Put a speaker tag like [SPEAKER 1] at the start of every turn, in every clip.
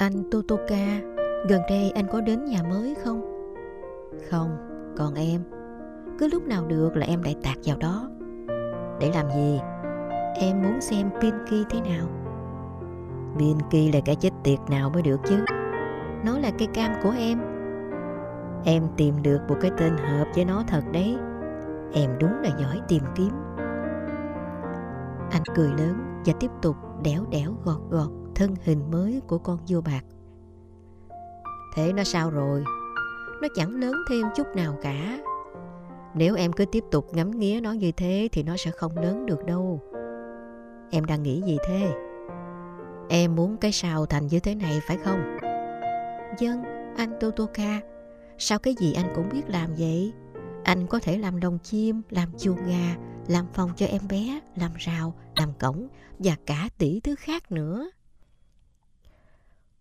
[SPEAKER 1] Anh Totoka, gần đây anh có đến nhà mới không?
[SPEAKER 2] Không, còn em. Cứ lúc nào được là em lại tạt vào đó. Để làm gì?
[SPEAKER 1] Em muốn xem Pinky thế nào.
[SPEAKER 2] Pinky là cái chết tiệt nào mới được chứ?
[SPEAKER 1] Nó là cây cam của em.
[SPEAKER 2] Em tìm được một cái tên hợp với nó thật đấy. Em đúng là giỏi tìm kiếm.
[SPEAKER 1] Anh cười lớn và tiếp tục đẻo đẻo gọt gọt thân hình mới của con vua bạc.
[SPEAKER 2] Thế nó sao rồi?
[SPEAKER 1] Nó chẳng lớn thêm chút nào cả.
[SPEAKER 2] Nếu em cứ tiếp tục ngắm nghía nó như thế thì nó sẽ không lớn được đâu. Em đang nghĩ gì thế? Em muốn cái sao thành như thế này phải không?
[SPEAKER 1] Dân, anh Totoka, sao cái gì anh cũng biết làm vậy? Anh có thể làm đồng chim, làm chuồng gà, làm phòng cho em bé, làm rào, làm cổng và cả tỷ thứ khác nữa.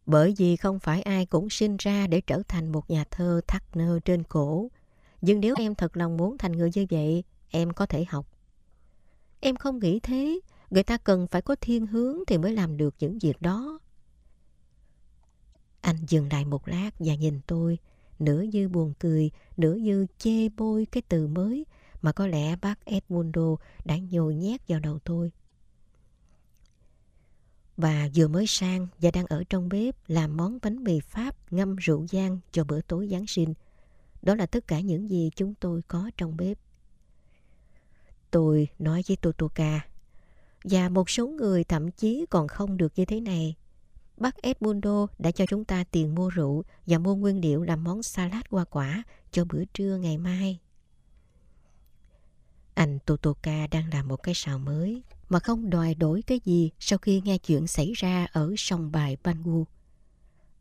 [SPEAKER 2] Bởi vì không phải ai cũng sinh ra để trở thành một nhà thơ thắt nơ trên cổ. Nhưng nếu em thật lòng muốn thành người như vậy, em có thể học.
[SPEAKER 1] Em không nghĩ thế. Người ta cần phải có thiên hướng thì mới làm được những việc đó. Anh dừng lại một lát và nhìn tôi, nửa như buồn cười, nửa như chê bôi cái từ mới mà có lẽ bác Edmundo đã nhồi nhét vào đầu tôi. Bà vừa mới sang và đang ở trong bếp làm món bánh mì Pháp ngâm rượu giang cho bữa tối Giáng sinh. Đó là tất cả những gì chúng tôi có trong bếp. Tôi nói với Totoka, và một số người thậm chí còn không được như thế này. Bác Edmundo đã cho chúng ta tiền mua rượu và mua nguyên liệu làm món salad hoa quả cho bữa trưa ngày mai. Anh Totoka đang làm một cái xào mới mà không đòi đổi cái gì sau khi nghe chuyện xảy ra ở sông bài Bangu.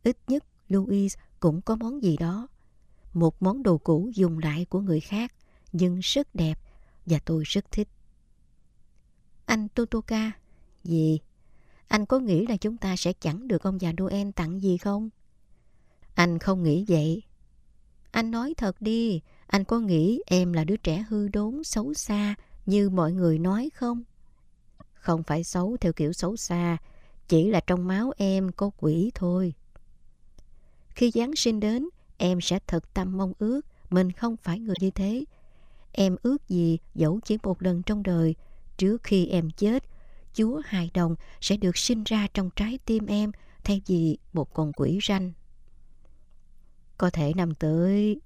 [SPEAKER 1] Ít nhất louis cũng có món gì đó. Một món đồ cũ dùng lại của người khác nhưng rất đẹp và tôi rất thích. Anh Totoka, gì? Anh có nghĩ là chúng ta sẽ chẳng được ông già Noel tặng gì không? Anh không nghĩ vậy. Anh nói thật đi, anh có nghĩ em là đứa trẻ hư đốn, xấu xa như mọi người nói không? Không phải xấu theo kiểu xấu xa, chỉ là trong máu em có quỷ thôi. Khi Giáng sinh đến, em sẽ thật tâm mong ước mình không phải người như thế. Em ước gì dẫu chỉ một lần trong đời, trước khi em chết, Chúa hài đồng sẽ được sinh ra trong trái tim em thay vì một con quỷ ranh. Có thể năm tới,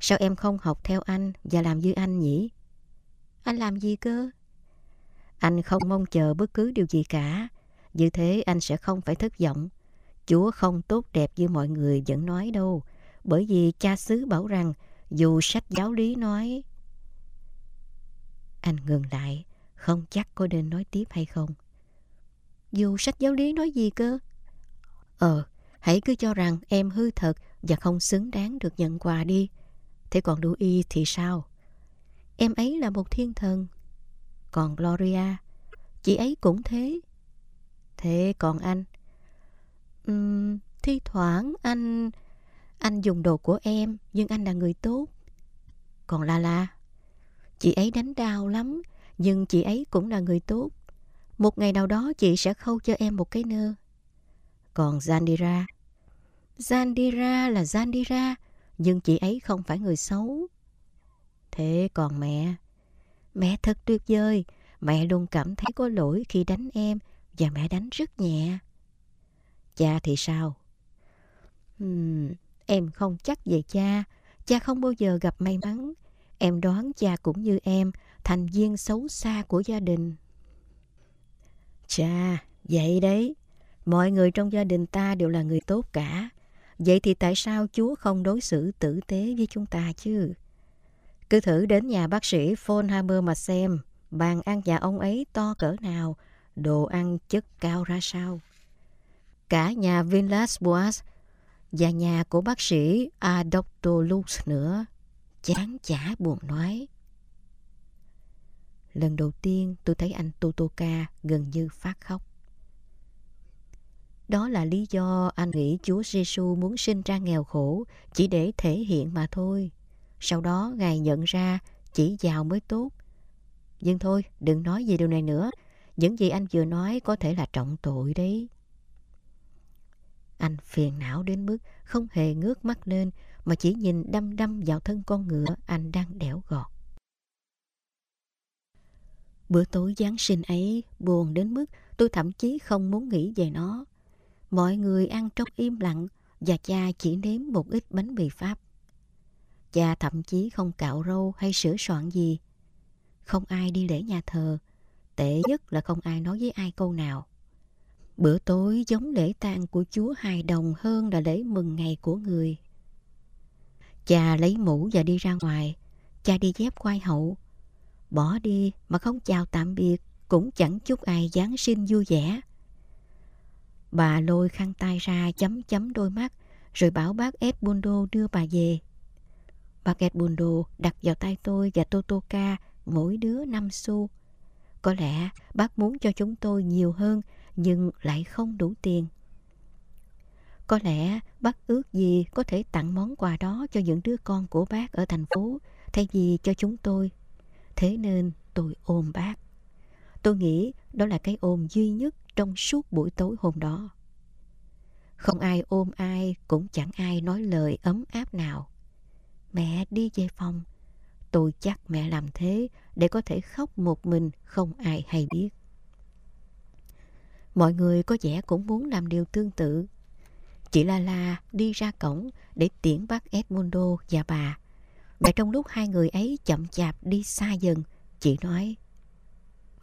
[SPEAKER 1] sao em không học theo anh và làm như anh nhỉ? Anh làm gì cơ? Anh không mong chờ bất cứ điều gì cả. Như thế anh sẽ không phải thất vọng. Chúa không tốt đẹp như mọi người vẫn nói đâu. Bởi vì cha xứ bảo rằng dù sách giáo lý nói... Anh ngừng lại, không chắc có nên nói tiếp hay không. Dù sách giáo lý nói gì cơ? Ờ, hãy cứ cho rằng em hư thật và không xứng đáng được nhận quà đi. Thế còn Louis thì sao? Em ấy là một thiên thần còn Gloria, chị ấy cũng thế. Thế còn anh? Uhm, thi thoảng anh... Anh dùng đồ của em, nhưng anh là người tốt. Còn Lala, chị ấy đánh đau lắm, nhưng chị ấy cũng là người tốt. Một ngày nào đó chị sẽ khâu cho em một cái nơ. Còn Zandira, Zandira là Zandira, nhưng chị ấy không phải người xấu. Thế còn mẹ? Mẹ thật tuyệt vời. Mẹ luôn cảm thấy có lỗi khi đánh em và mẹ đánh rất nhẹ. Cha thì sao? Uhm, em không chắc về cha. Cha không bao giờ gặp may mắn. Em đoán cha cũng như em, thành viên xấu xa của gia đình. Cha, vậy đấy. Mọi người trong gia đình ta đều là người tốt cả. Vậy thì tại sao Chúa không đối xử tử tế với chúng ta chứ? Cứ thử đến nhà bác sĩ Fonhammer mà xem, bàn ăn nhà ông ấy to cỡ nào, đồ ăn chất cao ra sao. Cả nhà Vinlas Boas và nhà của bác sĩ A. Doctor Lux nữa, chán chả buồn nói. Lần đầu tiên tôi thấy anh Totoka gần như phát khóc. Đó là lý do anh nghĩ Chúa Giêsu muốn sinh ra nghèo khổ chỉ để thể hiện mà thôi. Sau đó Ngài nhận ra chỉ giàu mới tốt. Nhưng thôi, đừng nói gì điều này nữa. Những gì anh vừa nói có thể là trọng tội đấy. Anh phiền não đến mức không hề ngước mắt lên mà chỉ nhìn đăm đăm vào thân con ngựa anh đang đẻo gọt. Bữa tối Giáng sinh ấy buồn đến mức tôi thậm chí không muốn nghĩ về nó. Mọi người ăn trong im lặng và cha chỉ nếm một ít bánh mì Pháp. Cha thậm chí không cạo râu hay sửa soạn gì. Không ai đi lễ nhà thờ. Tệ nhất là không ai nói với ai câu nào. Bữa tối giống lễ tang của Chúa hài đồng hơn là lễ mừng ngày của người. Cha lấy mũ và đi ra ngoài. Cha đi dép quay hậu. Bỏ đi mà không chào tạm biệt cũng chẳng chúc ai Giáng sinh vui vẻ. Bà lôi khăn tay ra chấm chấm đôi mắt, rồi bảo bác Edmundo đưa bà về. Bác đồ đặt vào tay tôi và Totoka mỗi đứa 5 xu. Có lẽ bác muốn cho chúng tôi nhiều hơn nhưng lại không đủ tiền. Có lẽ bác ước gì có thể tặng món quà đó cho những đứa con của bác ở thành phố thay vì cho chúng tôi. Thế nên tôi ôm bác. Tôi nghĩ đó là cái ôm duy nhất trong suốt buổi tối hôm đó. Không ai ôm ai, cũng chẳng ai nói lời ấm áp nào. Mẹ đi về phòng. Tôi chắc mẹ làm thế để có thể khóc một mình không ai hay biết. Mọi người có vẻ cũng muốn làm điều tương tự. Chị La La đi ra cổng để tiễn bác Edmundo và bà. Và trong lúc hai người ấy chậm chạp đi xa dần, chị nói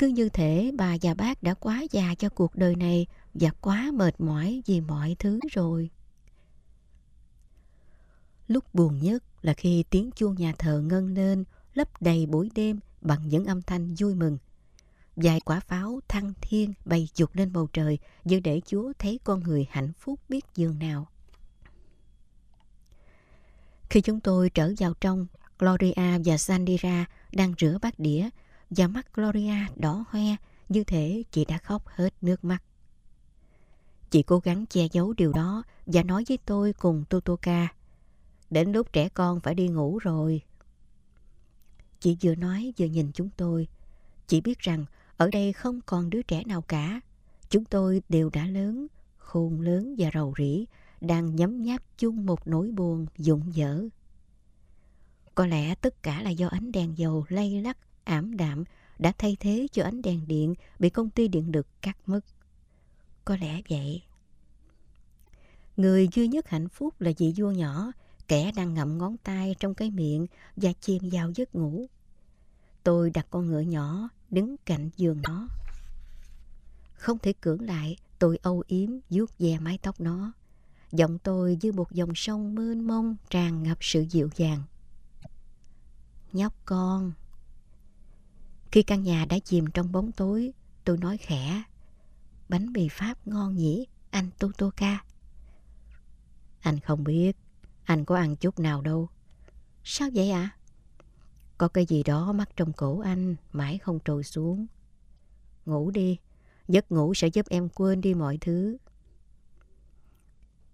[SPEAKER 1] cứ như thể bà và bác đã quá già cho cuộc đời này và quá mệt mỏi vì mọi thứ rồi. Lúc buồn nhất là khi tiếng chuông nhà thờ ngân lên lấp đầy buổi đêm bằng những âm thanh vui mừng. Vài quả pháo thăng thiên bay dục lên bầu trời như để Chúa thấy con người hạnh phúc biết dường nào. Khi chúng tôi trở vào trong, Gloria và Sandira đang rửa bát đĩa và mắt Gloria đỏ hoe như thể chị đã khóc hết nước mắt. Chị cố gắng che giấu điều đó và nói với tôi cùng Totoka. Đến lúc trẻ con phải đi ngủ rồi. Chị vừa nói vừa nhìn chúng tôi. Chị biết rằng ở đây không còn đứa trẻ nào cả. Chúng tôi đều đã lớn, khôn lớn và rầu rĩ, đang nhấm nháp chung một nỗi buồn dụng dở. Có lẽ tất cả là do ánh đèn dầu lay lắc ảm đạm đã thay thế cho ánh đèn điện bị công ty điện lực cắt mất. Có lẽ vậy. Người duy nhất hạnh phúc là vị vua nhỏ, kẻ đang ngậm ngón tay trong cái miệng và chìm vào giấc ngủ. Tôi đặt con ngựa nhỏ đứng cạnh giường nó. Không thể cưỡng lại, tôi âu yếm vuốt ve mái tóc nó. Giọng tôi như một dòng sông mênh mông tràn ngập sự dịu dàng. Nhóc con, khi căn nhà đã chìm trong bóng tối, tôi nói khẽ. Bánh mì Pháp ngon nhỉ, anh Totoka. Anh không biết, anh có ăn chút nào đâu. Sao vậy ạ? À? Có cái gì đó mắc trong cổ anh, mãi không trồi xuống. Ngủ đi, giấc ngủ sẽ giúp em quên đi mọi thứ.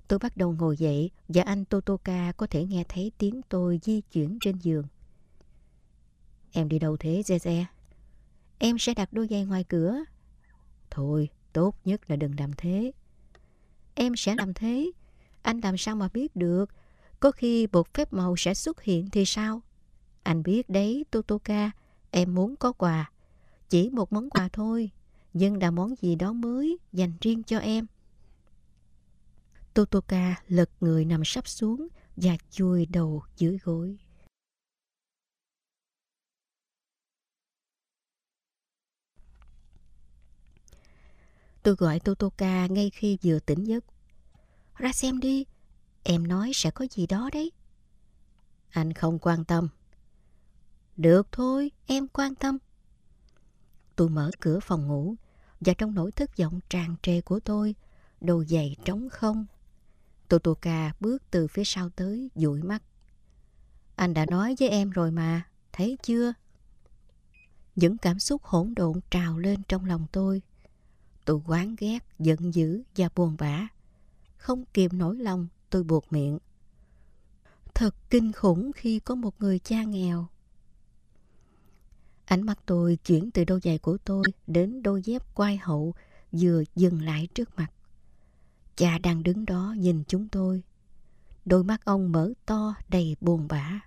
[SPEAKER 1] Tôi bắt đầu ngồi dậy và anh Totoka có thể nghe thấy tiếng tôi di chuyển trên giường. Em đi đâu thế, Zeze? Em sẽ đặt đôi giày ngoài cửa. Thôi, tốt nhất là đừng làm thế. Em sẽ làm thế. Anh làm sao mà biết được? Có khi bột phép màu sẽ xuất hiện thì sao? Anh biết đấy, Totoka, em muốn có quà. Chỉ một món quà thôi, nhưng là món gì đó mới dành riêng cho em. Totoka lật người nằm sắp xuống và chui đầu dưới gối. Tôi gọi Totoka ngay khi vừa tỉnh giấc. Ra xem đi, em nói sẽ có gì đó đấy. Anh không quan tâm. Được thôi, em quan tâm. Tôi mở cửa phòng ngủ và trong nỗi thất vọng tràn trề của tôi, đồ giày trống không. Totoka bước từ phía sau tới, dụi mắt. Anh đã nói với em rồi mà, thấy chưa? Những cảm xúc hỗn độn trào lên trong lòng tôi. Tôi quán ghét, giận dữ và buồn bã. Không kìm nổi lòng, tôi buộc miệng. Thật kinh khủng khi có một người cha nghèo. Ánh mắt tôi chuyển từ đôi giày của tôi đến đôi dép quai hậu vừa dừng lại trước mặt. Cha đang đứng đó nhìn chúng tôi. Đôi mắt ông mở to đầy buồn bã.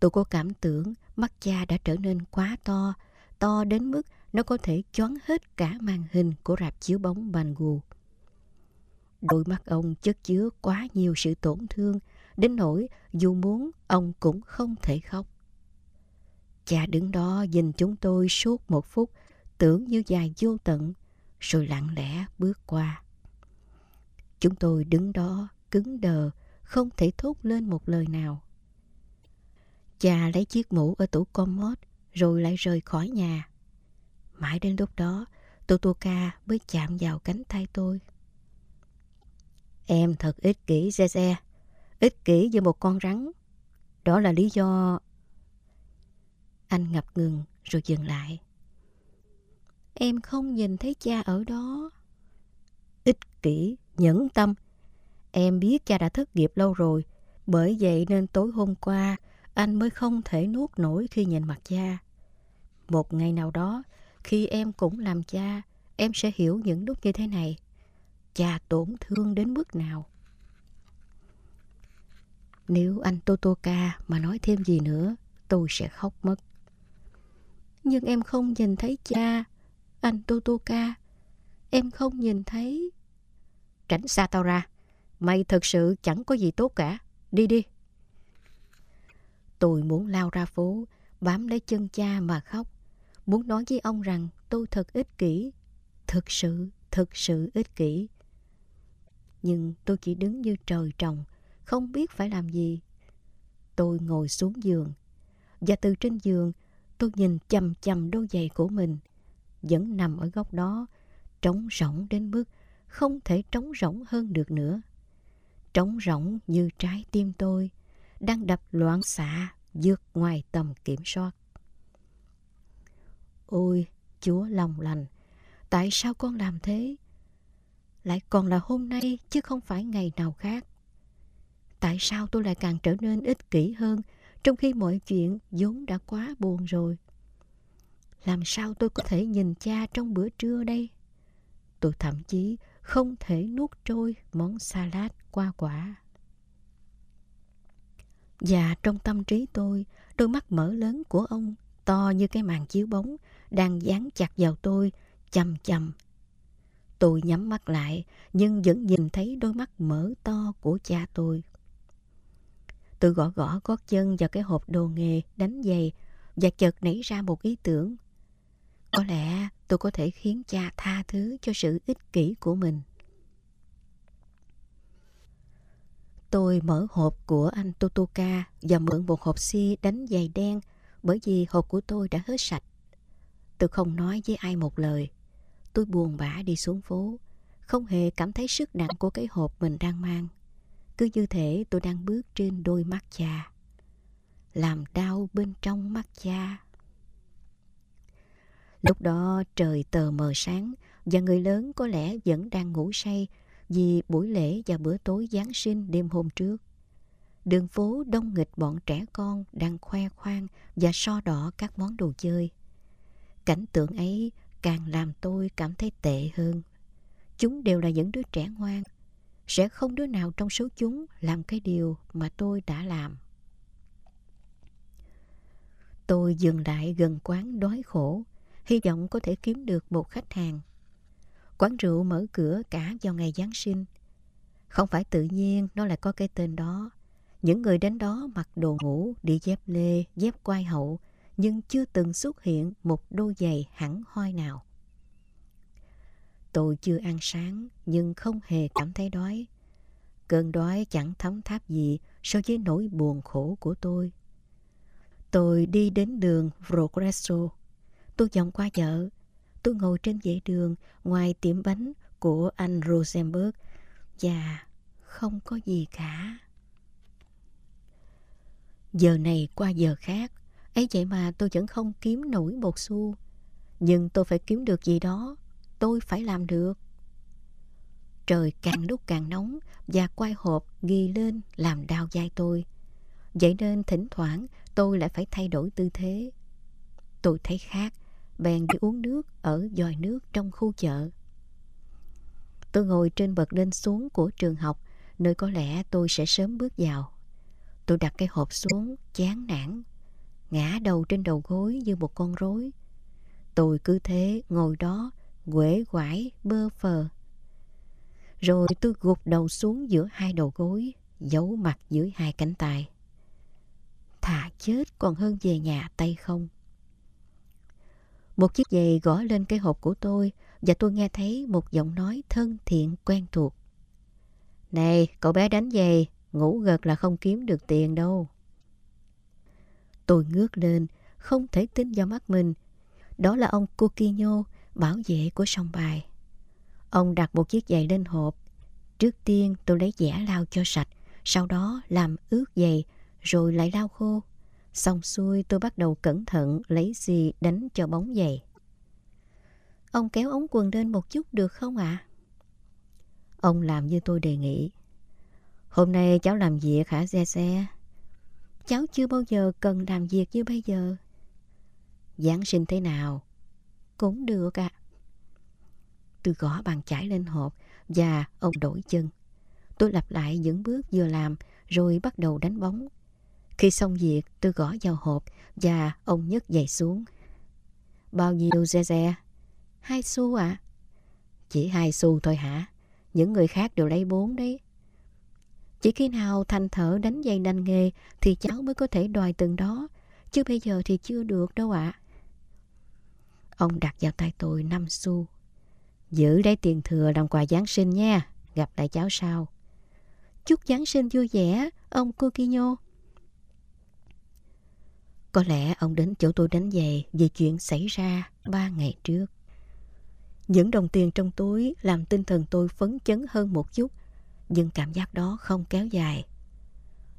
[SPEAKER 1] Tôi có cảm tưởng mắt cha đã trở nên quá to, to đến mức nó có thể choáng hết cả màn hình của rạp chiếu bóng Banggu. Đôi mắt ông chất chứa quá nhiều sự tổn thương, đến nỗi dù muốn ông cũng không thể khóc. Cha đứng đó nhìn chúng tôi suốt một phút, tưởng như dài vô tận, rồi lặng lẽ bước qua. Chúng tôi đứng đó cứng đờ, không thể thốt lên một lời nào. Cha lấy chiếc mũ ở tủ commode rồi lại rời khỏi nhà. Mãi đến lúc đó, Totoka mới chạm vào cánh tay tôi. Em thật ích kỷ, Zeze. Ích kỷ như một con rắn. Đó là lý do... Anh ngập ngừng rồi dừng lại. Em không nhìn thấy cha ở đó. Ích kỷ, nhẫn tâm. Em biết cha đã thất nghiệp lâu rồi. Bởi vậy nên tối hôm qua anh mới không thể nuốt nổi khi nhìn mặt cha. Một ngày nào đó, khi em cũng làm cha, em sẽ hiểu những lúc như thế này. Cha tổn thương đến mức nào. Nếu anh Totoka mà nói thêm gì nữa, tôi sẽ khóc mất. Nhưng em không nhìn thấy cha, anh Totoka. Em không nhìn thấy. Tránh xa tao ra. Mày thật sự chẳng có gì tốt cả. Đi đi. Tôi muốn lao ra phố, bám lấy chân cha mà khóc. Muốn nói với ông rằng tôi thật ích kỷ. Thực sự, thực sự ích kỷ. Nhưng tôi chỉ đứng như trời trồng, không biết phải làm gì. Tôi ngồi xuống giường. Và từ trên giường, tôi nhìn chầm chầm đôi giày của mình. Vẫn nằm ở góc đó, trống rỗng đến mức không thể trống rỗng hơn được nữa. Trống rỗng như trái tim tôi đang đập loạn xạ vượt ngoài tầm kiểm soát. Ôi, Chúa lòng lành, tại sao con làm thế? Lại còn là hôm nay chứ không phải ngày nào khác. Tại sao tôi lại càng trở nên ích kỷ hơn trong khi mọi chuyện vốn đã quá buồn rồi? Làm sao tôi có thể nhìn cha trong bữa trưa đây? Tôi thậm chí không thể nuốt trôi món salad qua quả. Và trong tâm trí tôi, đôi mắt mở lớn của ông to như cái màn chiếu bóng đang dán chặt vào tôi, chầm chầm. Tôi nhắm mắt lại, nhưng vẫn nhìn thấy đôi mắt mở to của cha tôi. Tôi gõ gõ gót chân vào cái hộp đồ nghề đánh giày và chợt nảy ra một ý tưởng. Có lẽ tôi có thể khiến cha tha thứ cho sự ích kỷ của mình. Tôi mở hộp của anh Totoka và mượn một hộp xi đánh giày đen bởi vì hộp của tôi đã hết sạch. Tôi không nói với ai một lời. Tôi buồn bã đi xuống phố, không hề cảm thấy sức nặng của cái hộp mình đang mang. Cứ như thể tôi đang bước trên đôi mắt cha. Làm đau bên trong mắt cha. Lúc đó trời tờ mờ sáng và người lớn có lẽ vẫn đang ngủ say vì buổi lễ và bữa tối Giáng sinh đêm hôm trước. Đường phố đông nghịch bọn trẻ con đang khoe khoang và so đỏ các món đồ chơi. Cảnh tượng ấy càng làm tôi cảm thấy tệ hơn. Chúng đều là những đứa trẻ ngoan. Sẽ không đứa nào trong số chúng làm cái điều mà tôi đã làm. Tôi dừng lại gần quán đói khổ, hy vọng có thể kiếm được một khách hàng. Quán rượu mở cửa cả vào ngày Giáng sinh. Không phải tự nhiên nó lại có cái tên đó. Những người đến đó mặc đồ ngủ, đi dép lê, dép quai hậu, nhưng chưa từng xuất hiện một đôi giày hẳn hoi nào. Tôi chưa ăn sáng nhưng không hề cảm thấy đói. Cơn đói chẳng thấm tháp gì so với nỗi buồn khổ của tôi. Tôi đi đến đường Progresso. Tôi vòng qua chợ. Tôi ngồi trên dãy đường ngoài tiệm bánh của anh Rosenberg và không có gì cả. Giờ này qua giờ khác, ấy vậy mà tôi vẫn không kiếm nổi một xu. Nhưng tôi phải kiếm được gì đó, tôi phải làm được. Trời càng lúc càng nóng và quai hộp ghi lên làm đau vai tôi. Vậy nên thỉnh thoảng tôi lại phải thay đổi tư thế. Tôi thấy khác, bèn đi uống nước ở dòi nước trong khu chợ. Tôi ngồi trên bậc lên xuống của trường học, nơi có lẽ tôi sẽ sớm bước vào. Tôi đặt cái hộp xuống, chán nản, ngã đầu trên đầu gối như một con rối. Tôi cứ thế ngồi đó, quể quải, bơ phờ. Rồi tôi gục đầu xuống giữa hai đầu gối, giấu mặt dưới hai cánh tay. Thà chết còn hơn về nhà tay không. Một chiếc giày gõ lên cái hộp của tôi và tôi nghe thấy một giọng nói thân thiện quen thuộc. Này, cậu bé đánh giày, ngủ gật là không kiếm được tiền đâu. Tôi ngước lên, không thể tin vào mắt mình. Đó là ông Coquinho, bảo vệ của sông bài. Ông đặt một chiếc giày lên hộp. Trước tiên tôi lấy dẻ lau cho sạch, sau đó làm ướt giày, rồi lại lau khô. Xong xuôi tôi bắt đầu cẩn thận lấy gì đánh cho bóng giày. Ông kéo ống quần lên một chút được không ạ? À? Ông làm như tôi đề nghị. Hôm nay cháu làm việc hả xe xe? Cháu chưa bao giờ cần làm việc như bây giờ. Giáng sinh thế nào? Cũng được ạ. À. Tôi gõ bàn chải lên hộp và ông đổi chân. Tôi lặp lại những bước vừa làm rồi bắt đầu đánh bóng. Khi xong việc, tôi gõ vào hộp và ông nhấc giày xuống. Bao nhiêu xe xe? Hai xu ạ. À? Chỉ hai xu thôi hả? Những người khác đều lấy bốn đấy. Chỉ khi nào thành thở đánh dây đành nghề thì cháu mới có thể đòi từng đó. Chứ bây giờ thì chưa được đâu ạ. À. Ông đặt vào tay tôi năm xu. Giữ lấy tiền thừa làm quà Giáng sinh nha. Gặp lại cháu sau. Chúc Giáng sinh vui vẻ, ông Coquinho. Có lẽ ông đến chỗ tôi đánh giày vì chuyện xảy ra ba ngày trước. Những đồng tiền trong túi làm tinh thần tôi phấn chấn hơn một chút, nhưng cảm giác đó không kéo dài.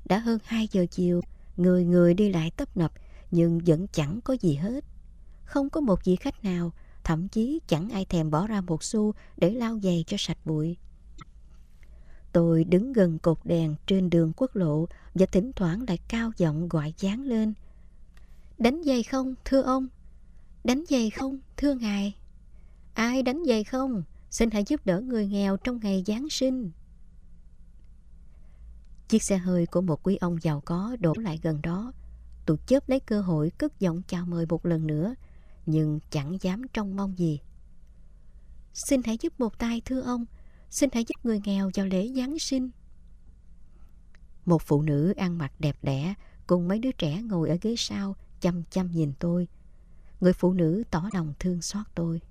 [SPEAKER 1] Đã hơn 2 giờ chiều, người người đi lại tấp nập nhưng vẫn chẳng có gì hết. Không có một vị khách nào, thậm chí chẳng ai thèm bỏ ra một xu để lau giày cho sạch bụi. Tôi đứng gần cột đèn trên đường quốc lộ và thỉnh thoảng lại cao giọng gọi dán lên. Đánh giày không, thưa ông? Đánh giày không, thưa ngài? Ai đánh giày không? Xin hãy giúp đỡ người nghèo trong ngày Giáng sinh. Chiếc xe hơi của một quý ông giàu có đổ lại gần đó. Tôi chớp lấy cơ hội cất giọng chào mời một lần nữa, nhưng chẳng dám trông mong gì. Xin hãy giúp một tay thưa ông, xin hãy giúp người nghèo vào lễ Giáng sinh. Một phụ nữ ăn mặc đẹp đẽ cùng mấy đứa trẻ ngồi ở ghế sau chăm chăm nhìn tôi. Người phụ nữ tỏ lòng thương xót tôi.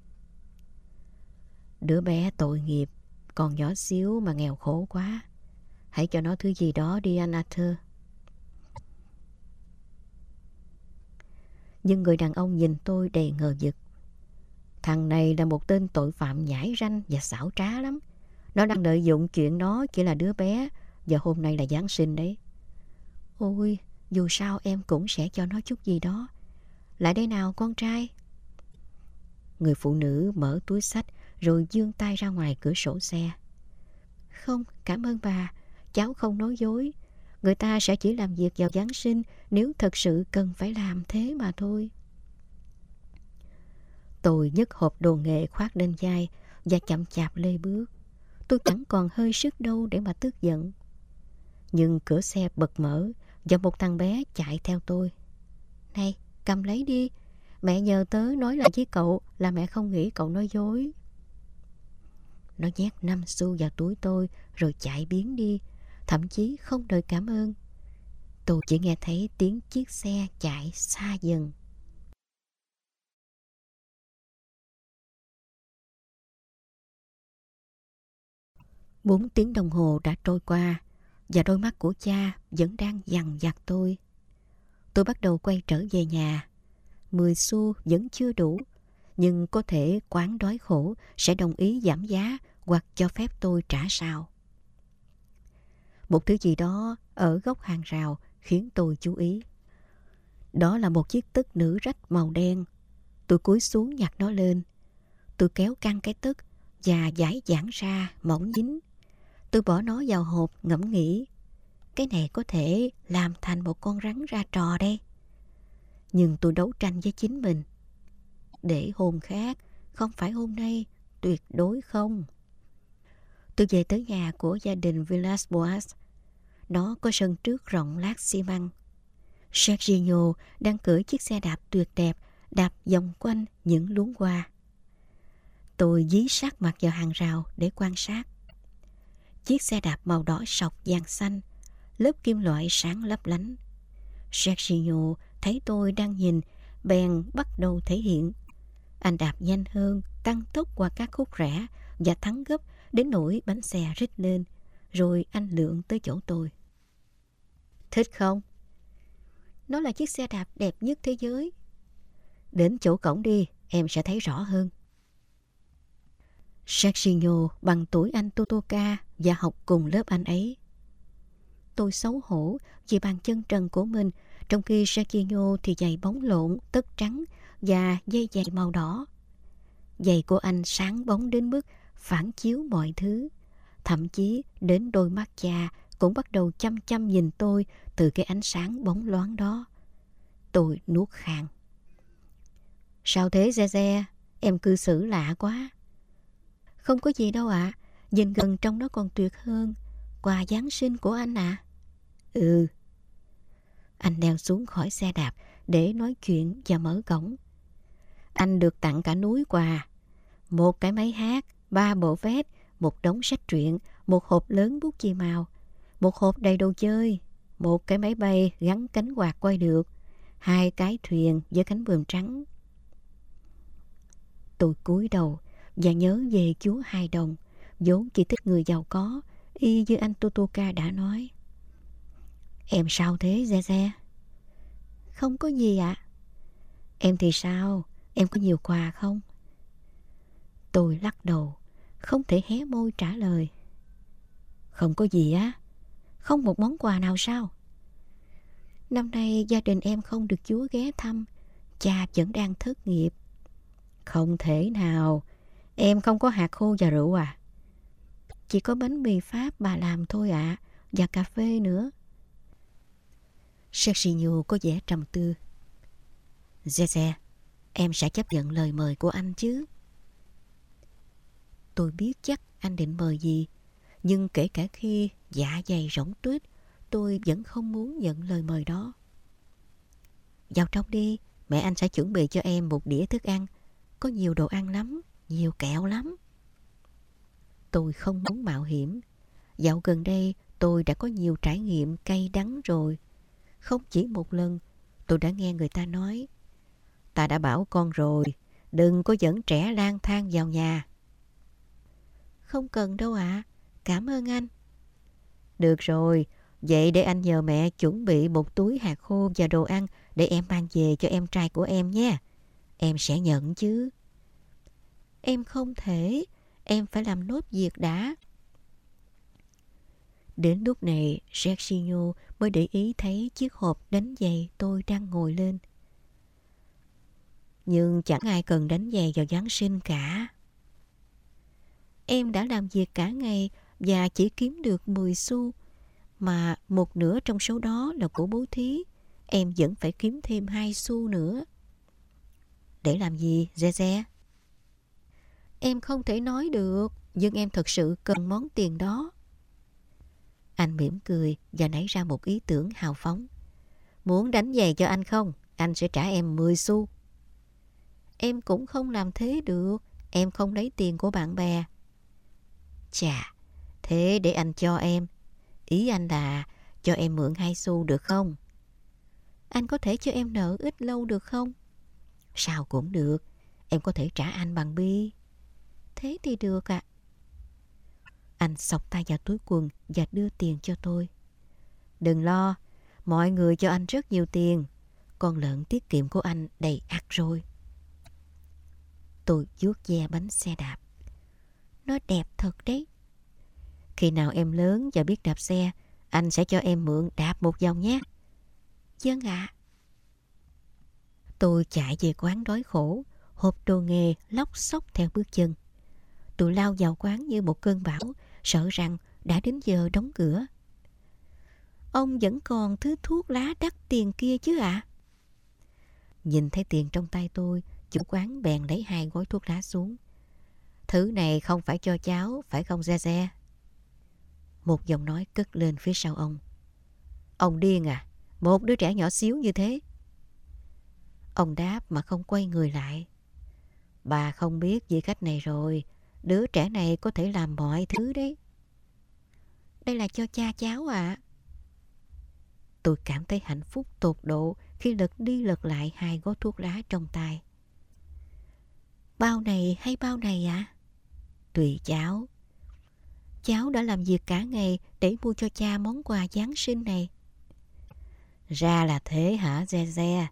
[SPEAKER 1] Đứa bé tội nghiệp, còn nhỏ xíu mà nghèo khổ quá. Hãy cho nó thứ gì đó đi anh Arthur. Nhưng người đàn ông nhìn tôi đầy ngờ vực. Thằng này là một tên tội phạm nhảy ranh và xảo trá lắm. Nó đang lợi dụng chuyện nó chỉ là đứa bé và hôm nay là Giáng sinh đấy. Ôi, dù sao em cũng sẽ cho nó chút gì đó. Lại đây nào con trai. Người phụ nữ mở túi sách rồi dương tay ra ngoài cửa sổ xe. Không, cảm ơn bà. Cháu không nói dối. Người ta sẽ chỉ làm việc vào Giáng sinh nếu thật sự cần phải làm thế mà thôi. Tôi nhấc hộp đồ nghề khoác lên vai và chậm chạp lê bước. Tôi chẳng còn hơi sức đâu để mà tức giận. Nhưng cửa xe bật mở và một thằng bé chạy theo tôi. Này, cầm lấy đi. Mẹ nhờ tớ nói lại với cậu là mẹ không nghĩ cậu nói dối. Nó nhét năm xu vào túi tôi rồi chạy biến đi, thậm chí không đợi cảm ơn. Tôi chỉ nghe thấy tiếng chiếc xe chạy xa dần. Bốn tiếng đồng hồ đã trôi qua và đôi mắt của cha vẫn đang dằn vặt tôi. Tôi bắt đầu quay trở về nhà. Mười xu vẫn chưa đủ, nhưng có thể quán đói khổ sẽ đồng ý giảm giá hoặc cho phép tôi trả sao. Một thứ gì đó ở góc hàng rào khiến tôi chú ý. Đó là một chiếc tức nữ rách màu đen. Tôi cúi xuống nhặt nó lên. Tôi kéo căng cái tức và giải giãn ra mỏng dính. Tôi bỏ nó vào hộp ngẫm nghĩ. Cái này có thể làm thành một con rắn ra trò đây. Nhưng tôi đấu tranh với chính mình. Để hôm khác, không phải hôm nay, tuyệt đối không. Tôi về tới nhà của gia đình Villas Boas. Nó có sân trước rộng lát xi măng. Sergio đang cưỡi chiếc xe đạp tuyệt đẹp đạp vòng quanh những luống hoa. Tôi dí sát mặt vào hàng rào để quan sát. Chiếc xe đạp màu đỏ sọc vàng xanh, lớp kim loại sáng lấp lánh. Sergio thấy tôi đang nhìn, bèn bắt đầu thể hiện. Anh đạp nhanh hơn, tăng tốc qua các khúc rẽ và thắng gấp đến nỗi bánh xe rít lên, rồi anh lượn tới chỗ tôi. Thích không? Nó là chiếc xe đạp đẹp nhất thế giới. Đến chỗ cổng đi, em sẽ thấy rõ hơn. Sergio bằng tuổi anh Totoka và học cùng lớp anh ấy. Tôi xấu hổ vì bàn chân trần của mình, trong khi Sergio thì giày bóng lộn, tất trắng và dây giày màu đỏ. Giày của anh sáng bóng đến mức phản chiếu mọi thứ. Thậm chí đến đôi mắt cha cũng bắt đầu chăm chăm nhìn tôi từ cái ánh sáng bóng loáng đó. Tôi nuốt khang. Sao thế Ze Ze? Em cư xử lạ quá. Không có gì đâu ạ. À. Nhìn gần trong nó còn tuyệt hơn. Quà Giáng sinh của anh ạ. À. Ừ. Anh leo xuống khỏi xe đạp để nói chuyện và mở cổng. Anh được tặng cả núi quà. Một cái máy hát, ba bộ vest, một đống sách truyện, một hộp lớn bút chì màu, một hộp đầy đồ chơi, một cái máy bay gắn cánh quạt quay được, hai cái thuyền với cánh buồm trắng. Tôi cúi đầu và nhớ về chúa hai đồng, vốn chỉ thích người giàu có, y như anh Totoka đã nói. Em sao thế, Ze Ze? Không có gì ạ. À. Em thì sao? Em có nhiều quà không? Tôi lắc đầu, không thể hé môi trả lời. Không có gì á? Không một món quà nào sao? Năm nay gia đình em không được chúa ghé thăm, cha vẫn đang thất nghiệp. Không thể nào, em không có hạt khô và rượu à? Chỉ có bánh mì Pháp bà làm thôi ạ, à, và cà phê nữa. Sergio có vẻ trầm tư. Zeze, em sẽ chấp nhận lời mời của anh chứ? Tôi biết chắc anh định mời gì, nhưng kể cả khi dạ dày rỗng tuyết, tôi vẫn không muốn nhận lời mời đó. Vào trong đi, mẹ anh sẽ chuẩn bị cho em một đĩa thức ăn. Có nhiều đồ ăn lắm, nhiều kẹo lắm. Tôi không muốn mạo hiểm. Dạo gần đây tôi đã có nhiều trải nghiệm cay đắng rồi. Không chỉ một lần, tôi đã nghe người ta nói. Ta đã bảo con rồi, đừng có dẫn trẻ lang thang vào nhà. Không cần đâu ạ, à cảm ơn anh. Được rồi, vậy để anh nhờ mẹ chuẩn bị một túi hạt khô và đồ ăn để em mang về cho em trai của em nhé. Em sẽ nhận chứ. Em không thể, em phải làm nốt việc đã. Đến lúc này, Sergio mới để ý thấy chiếc hộp đánh giày tôi đang ngồi lên. Nhưng chẳng ai cần đánh giày vào Giáng sinh cả. Em đã làm việc cả ngày và chỉ kiếm được 10 xu, mà một nửa trong số đó là của bố thí. Em vẫn phải kiếm thêm hai xu nữa. Để làm gì, Ze Em không thể nói được, nhưng em thật sự cần món tiền đó. Anh mỉm cười và nảy ra một ý tưởng hào phóng. Muốn đánh giày cho anh không? Anh sẽ trả em 10 xu. Em cũng không làm thế được. Em không lấy tiền của bạn bè. Chà, thế để anh cho em. Ý anh là cho em mượn hai xu được không? Anh có thể cho em nợ ít lâu được không? Sao cũng được. Em có thể trả anh bằng bi. Thế thì được ạ. À. Anh sọc tay vào túi quần và đưa tiền cho tôi. Đừng lo, mọi người cho anh rất nhiều tiền. Con lợn tiết kiệm của anh đầy ắt rồi. Tôi vuốt ve bánh xe đạp. Nó đẹp thật đấy. Khi nào em lớn và biết đạp xe, anh sẽ cho em mượn đạp một vòng nhé. Dân ạ. À. Tôi chạy về quán đói khổ, hộp đồ nghề lóc xóc theo bước chân. Tôi lao vào quán như một cơn bão, sợ rằng đã đến giờ đóng cửa. Ông vẫn còn thứ thuốc lá đắt tiền kia chứ ạ? À? Nhìn thấy tiền trong tay tôi, chủ quán bèn lấy hai gói thuốc lá xuống. Thứ này không phải cho cháu, phải không Ze Ze? Một giọng nói cất lên phía sau ông. Ông điên à? Một đứa trẻ nhỏ xíu như thế. Ông đáp mà không quay người lại. Bà không biết gì cách này rồi. Đứa trẻ này có thể làm mọi thứ đấy. Đây là cho cha cháu ạ. À. Tôi cảm thấy hạnh phúc tột độ khi lật đi lật lại hai gói thuốc lá trong tay. Bao này hay bao này ạ? À? Tùy cháu. Cháu đã làm việc cả ngày để mua cho cha món quà Giáng sinh này. Ra là thế hả Ze Ze?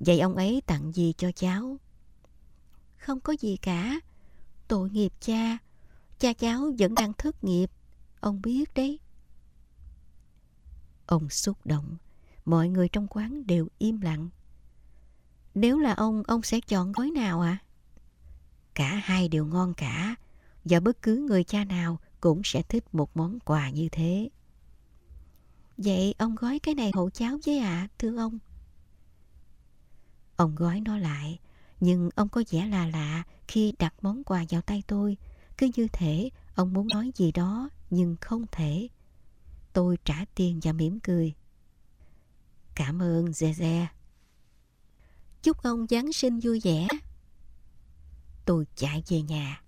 [SPEAKER 1] Vậy ông ấy tặng gì cho cháu? Không có gì cả. Tội nghiệp cha. Cha cháu vẫn đang thất nghiệp. Ông biết đấy. Ông xúc động. Mọi người trong quán đều im lặng. Nếu là ông, ông sẽ chọn gói nào ạ? À? Cả hai đều ngon cả. Và bất cứ người cha nào cũng sẽ thích một món quà như thế. Vậy ông gói cái này hộ cháu với ạ, à, thưa ông. Ông gói nó lại, nhưng ông có vẻ là lạ khi đặt món quà vào tay tôi. Cứ như thể ông muốn nói gì đó, nhưng không thể. Tôi trả tiền và mỉm cười. Cảm ơn, Dè Dè. Chúc ông Giáng sinh vui vẻ. Tôi chạy về nhà.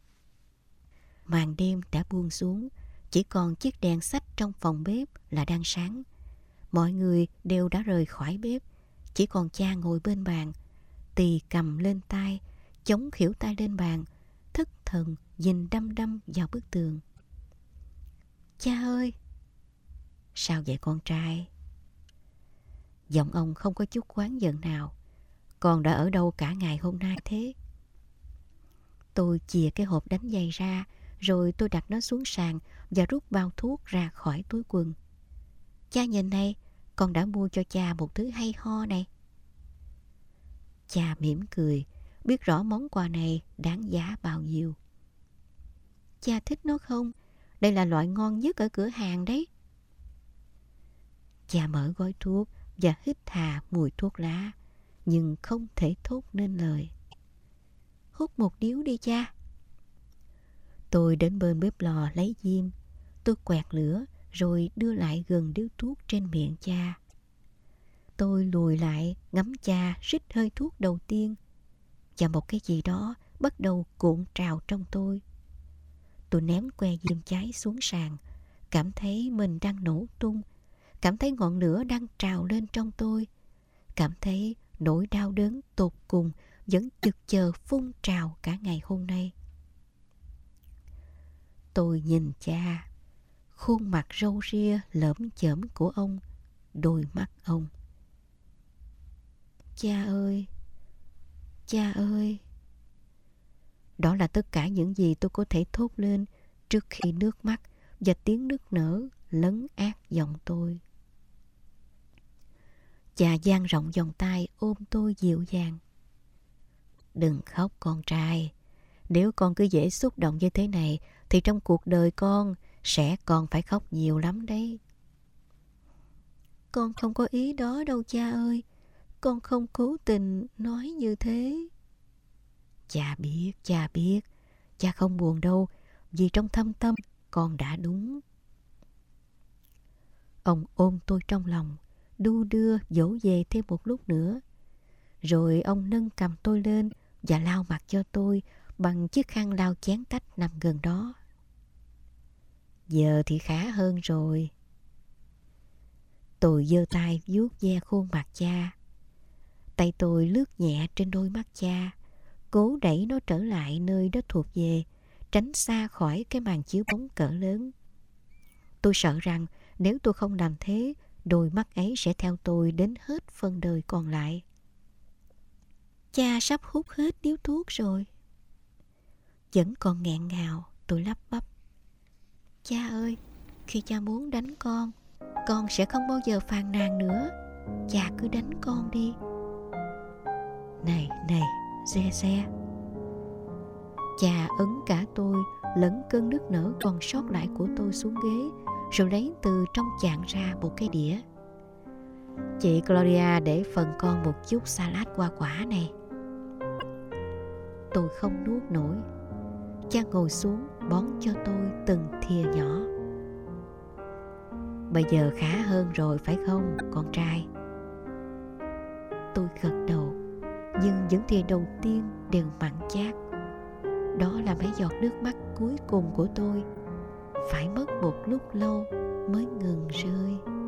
[SPEAKER 1] Màn đêm đã buông xuống, chỉ còn chiếc đèn sách trong phòng bếp là đang sáng. Mọi người đều đã rời khỏi bếp, chỉ còn cha ngồi bên bàn, tì cầm lên tay, chống khỉu tay lên bàn, thức thần nhìn đăm đăm vào bức tường. Cha ơi! Sao vậy con trai? Giọng ông không có chút quán giận nào. Con đã ở đâu cả ngày hôm nay thế? Tôi chìa cái hộp đánh giày ra, rồi tôi đặt nó xuống sàn và rút bao thuốc ra khỏi túi quần. Cha nhìn này, con đã mua cho cha một thứ hay ho này. Cha mỉm cười, biết rõ món quà này đáng giá bao nhiêu. Cha thích nó không? Đây là loại ngon nhất ở cửa hàng đấy. Cha mở gói thuốc và hít hà mùi thuốc lá, nhưng không thể thốt nên lời. Hút một điếu đi cha. Tôi đến bên bếp lò lấy diêm. Tôi quẹt lửa rồi đưa lại gần điếu thuốc trên miệng cha. Tôi lùi lại ngắm cha rít hơi thuốc đầu tiên và một cái gì đó bắt đầu cuộn trào trong tôi. Tôi ném que diêm cháy xuống sàn, cảm thấy mình đang nổ tung, cảm thấy ngọn lửa đang trào lên trong tôi, cảm thấy nỗi đau đớn tột cùng vẫn chực chờ phun trào cả ngày hôm nay. Tôi nhìn cha, khuôn mặt râu ria lởm chởm của ông, đôi mắt ông. Cha ơi! Cha ơi! Đó là tất cả những gì tôi có thể thốt lên trước khi nước mắt và tiếng nước nở lấn át giọng tôi. Cha dang rộng vòng tay ôm tôi dịu dàng. Đừng khóc con trai. Nếu con cứ dễ xúc động như thế này thì trong cuộc đời con sẽ còn phải khóc nhiều lắm đấy. Con không có ý đó đâu cha ơi. Con không cố tình nói như thế. Cha biết, cha biết. Cha không buồn đâu. Vì trong thâm tâm con đã đúng. Ông ôm tôi trong lòng, đu đưa dỗ về thêm một lúc nữa. Rồi ông nâng cầm tôi lên và lau mặt cho tôi bằng chiếc khăn lau chén tách nằm gần đó. Giờ thì khá hơn rồi. Tôi giơ tay vuốt ve khuôn mặt cha. Tay tôi lướt nhẹ trên đôi mắt cha, cố đẩy nó trở lại nơi đó thuộc về, tránh xa khỏi cái màn chiếu bóng cỡ lớn. Tôi sợ rằng nếu tôi không làm thế, đôi mắt ấy sẽ theo tôi đến hết phần đời còn lại. Cha sắp hút hết điếu thuốc rồi. Vẫn còn nghẹn ngào, tôi lắp bắp. Cha ơi, khi cha muốn đánh con, con sẽ không bao giờ phàn nàn nữa. Cha cứ đánh con đi. Này, này, xe xe. Cha ấn cả tôi lẫn cơn nước nở còn sót lại của tôi xuống ghế rồi lấy từ trong chạn ra một cái đĩa. Chị Gloria để phần con một chút salad hoa quả này. Tôi không nuốt nổi. Cha ngồi xuống bón cho tôi từng thìa nhỏ. Bây giờ khá hơn rồi, phải không, con trai?
[SPEAKER 2] Tôi gật đầu, Nhưng những thìa đầu tiên đều mặn chát. Đó là mấy giọt nước mắt cuối cùng của tôi Phải mất một lúc lâu mới ngừng rơi.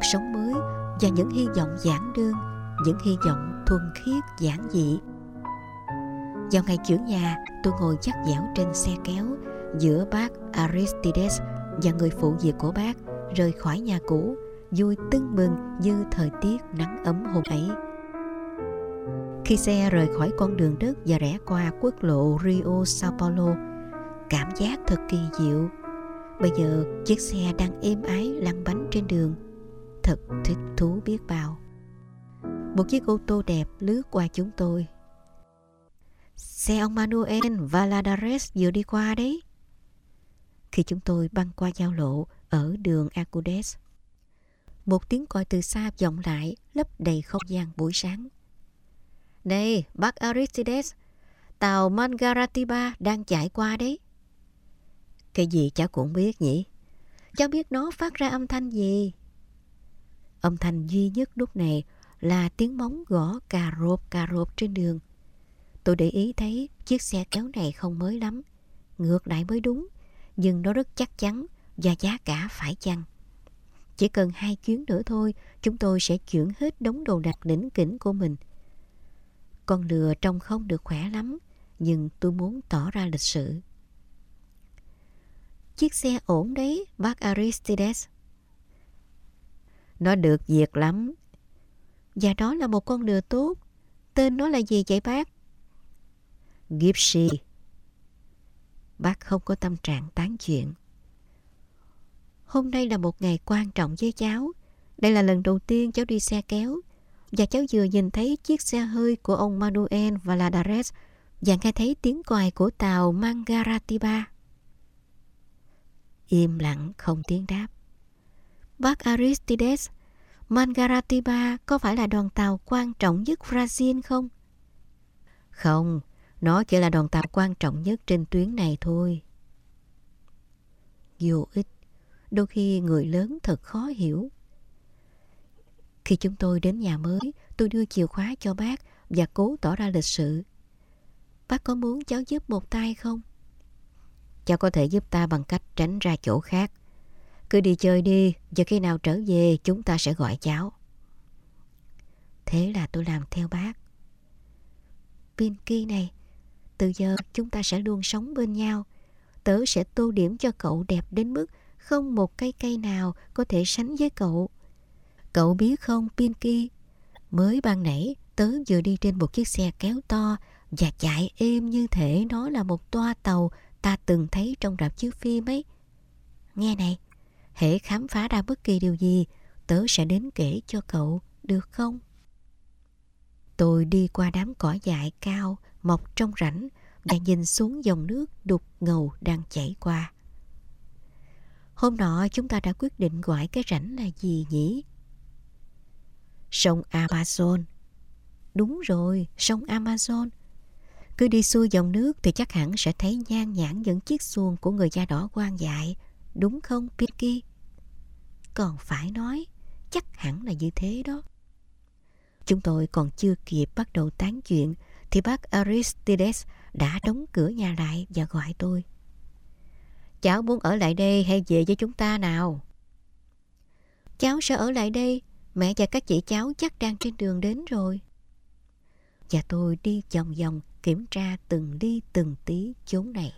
[SPEAKER 2] Cuộc sống mới và những hy vọng giản đơn, những hy vọng thuần khiết, giản dị. Vào ngày chuyển nhà, tôi ngồi chắc dẻo trên xe kéo giữa bác Aristides và người phụ việc của bác rời khỏi nhà cũ, vui tưng bừng như thời tiết nắng ấm hôm ấy. Khi xe rời khỏi con đường đất và rẽ qua quốc lộ Rio Sao Paulo, cảm giác thật kỳ diệu. Bây giờ chiếc xe đang êm ái lăn bánh trên đường thật thích thú biết bao. Một chiếc ô tô đẹp lướt qua chúng tôi. Xe ông Manuel Valadares vừa đi qua đấy. Khi chúng tôi băng qua giao lộ ở đường Acudes, một tiếng còi từ xa vọng lại lấp đầy không gian buổi sáng. Này, bác Aristides, tàu Mangaratiba đang chạy qua đấy. Cái gì cháu cũng biết nhỉ? Cháu biết nó phát ra âm thanh gì? Âm thanh duy nhất lúc này là tiếng móng gõ cà rộp cà rộp trên đường. Tôi để ý thấy chiếc xe kéo này không mới lắm. Ngược lại mới đúng, nhưng nó rất chắc chắn và giá cả phải chăng. Chỉ cần hai chuyến nữa thôi, chúng tôi sẽ chuyển hết đống đồ đạc lĩnh kỉnh của mình. Con lừa trông không được khỏe lắm, nhưng tôi muốn tỏ ra lịch sự. Chiếc xe ổn đấy, bác Aristides. Nó được việc lắm. Và đó là một con lừa tốt. Tên nó là gì vậy bác? Gypsy. Bác không có tâm trạng tán chuyện. Hôm nay là một ngày quan trọng với cháu. Đây là lần đầu tiên cháu đi xe kéo. Và cháu vừa nhìn thấy chiếc xe hơi của ông Manuel Valadares và nghe thấy tiếng còi của tàu Mangaratiba. Im lặng không tiếng đáp. Bác Aristides, Mangaratiba có phải là đoàn tàu quan trọng nhất Brazil không? Không, nó chỉ là đoàn tàu quan trọng nhất trên tuyến này thôi. Vô ích, đôi khi người lớn thật khó hiểu. Khi chúng tôi đến nhà mới, tôi đưa chìa khóa cho bác và cố tỏ ra lịch sự. Bác có muốn cháu giúp một tay không? Cháu có thể giúp ta bằng cách tránh ra chỗ khác. Cứ đi chơi đi, và khi nào trở về chúng ta sẽ gọi cháu. Thế là tôi làm theo bác. Pinky này, từ giờ chúng ta sẽ luôn sống bên nhau. Tớ sẽ tô điểm cho cậu đẹp đến mức không một cây cây nào có thể sánh với cậu. Cậu biết không Pinky, mới ban nãy tớ vừa đi trên một chiếc xe kéo to và chạy êm như thể nó là một toa tàu ta từng thấy trong rạp chiếu phim ấy. Nghe này, hễ khám phá ra bất kỳ điều gì, tớ sẽ đến kể cho cậu, được không? Tôi đi qua đám cỏ dại cao, mọc trong rãnh và nhìn xuống dòng nước đục ngầu đang chảy qua. Hôm nọ chúng ta đã quyết định gọi cái rãnh là gì nhỉ? Sông Amazon. Đúng rồi, sông Amazon. Cứ đi xuôi dòng nước thì chắc hẳn sẽ thấy nhan nhãn những chiếc xuồng của người da đỏ quan dại. Đúng không, Pinky? Còn phải nói, chắc hẳn là như thế đó. Chúng tôi còn chưa kịp bắt đầu tán chuyện thì bác Aristides đã đóng cửa nhà lại và gọi tôi. Cháu muốn ở lại đây hay về với chúng ta nào? Cháu sẽ ở lại đây, mẹ và các chị cháu chắc đang trên đường đến rồi. Và tôi đi vòng vòng kiểm tra từng đi từng tí chốn này.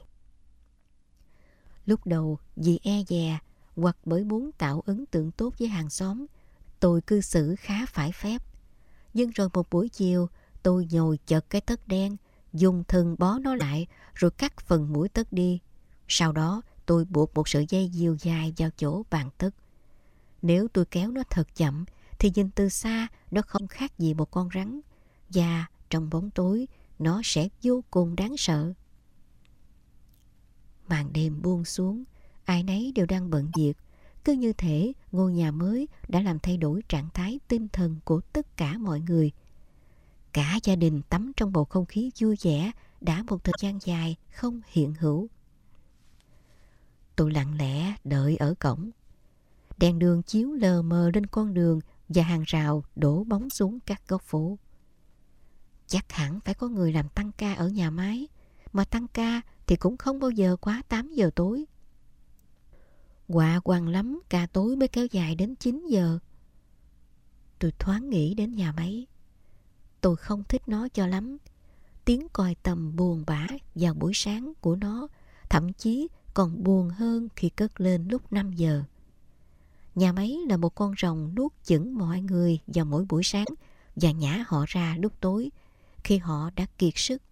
[SPEAKER 2] Lúc đầu vì e dè hoặc bởi muốn tạo ấn tượng tốt với hàng xóm, tôi cư xử khá phải phép. Nhưng rồi một buổi chiều, tôi nhồi chật cái tất đen, dùng thừng bó nó lại rồi cắt phần mũi tất đi. Sau đó, tôi buộc một sợi dây diều dài vào chỗ bàn tất. Nếu tôi kéo nó thật chậm, thì nhìn từ xa nó không khác gì một con rắn. Và trong bóng tối, nó sẽ vô cùng đáng sợ. Màn đêm buông xuống, ai nấy đều đang bận việc.
[SPEAKER 1] Cứ như thể ngôi nhà mới đã làm thay đổi trạng thái tinh thần của tất cả mọi người. Cả gia đình tắm trong bầu không khí vui vẻ đã một thời gian dài không hiện hữu. Tôi lặng lẽ đợi ở cổng. Đèn đường chiếu lờ mờ lên con đường và hàng rào đổ bóng xuống các góc phố. Chắc hẳn phải có người làm tăng ca ở nhà máy, mà tăng ca thì cũng không bao giờ quá 8 giờ tối. Quạ quằn lắm, ca tối mới kéo dài đến 9 giờ. Tôi thoáng nghĩ đến nhà máy. Tôi không thích nó cho lắm. Tiếng còi tầm buồn bã vào buổi sáng của nó thậm chí còn buồn hơn khi cất lên lúc 5 giờ. Nhà máy là một con rồng nuốt chửng mọi người vào mỗi buổi sáng và nhả họ ra lúc tối khi họ đã kiệt sức.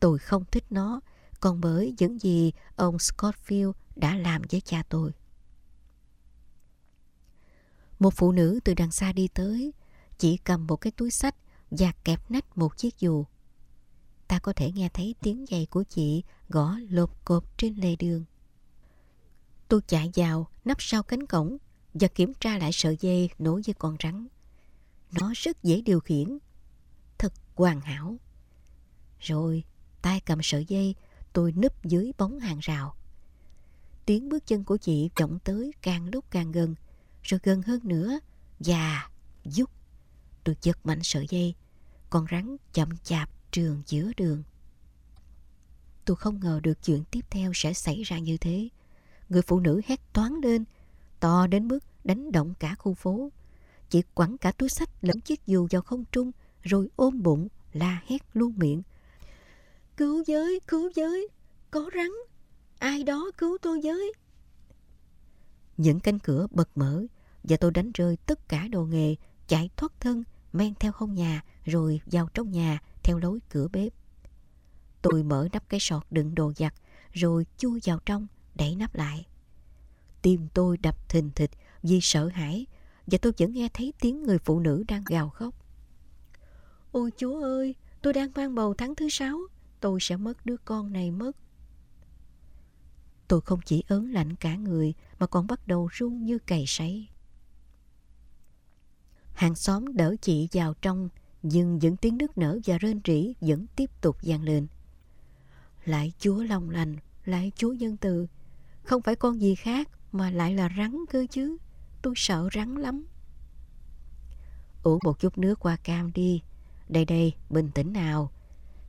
[SPEAKER 1] Tôi không thích nó, còn bởi những gì ông Scottfield đã làm với cha tôi. Một phụ nữ từ đằng xa đi tới, chỉ cầm một cái túi sách và kẹp nách một chiếc dù. Ta có thể nghe thấy tiếng giày của chị gõ lột cột trên lề đường. Tôi chạy vào, nắp sau cánh cổng và kiểm tra lại sợi dây nối với con rắn. Nó rất dễ điều khiển, thật hoàn hảo. Rồi, tay cầm sợi dây, tôi núp dưới bóng hàng rào. Tiếng bước chân của chị vọng tới càng lúc càng gần, rồi gần hơn nữa, và dút. Tôi giật mạnh sợi dây, con rắn chậm chạp trường giữa đường. Tôi không ngờ được chuyện tiếp theo sẽ xảy ra như thế. Người phụ nữ hét toán lên, to đến mức đánh động cả khu phố. Chị quẳng cả túi sách lẫn chiếc dù vào không trung, rồi ôm bụng, la hét luôn miệng. Cứu giới, cứu giới, có rắn, ai đó cứu tôi giới Những cánh cửa bật mở và tôi đánh rơi tất cả đồ nghề, chạy thoát thân, men theo hông nhà rồi vào trong nhà theo lối cửa bếp. Tôi mở nắp cái sọt đựng đồ giặt rồi chui vào trong, đẩy nắp lại. Tim tôi đập thình thịch vì sợ hãi và tôi vẫn nghe thấy tiếng người phụ nữ đang gào khóc. Ôi chúa ơi, tôi đang mang bầu tháng thứ sáu, tôi sẽ mất đứa con này mất. Tôi không chỉ ớn lạnh cả người mà còn bắt đầu run như cày sấy. Hàng xóm đỡ chị vào trong nhưng những tiếng nước nở và rên rỉ vẫn tiếp tục vang lên. Lại Chúa lòng lành, lại Chúa nhân từ. Không phải con gì khác mà lại là rắn cơ chứ. Tôi sợ rắn lắm. Uống một chút nước qua cam đi. Đây đây, bình tĩnh nào.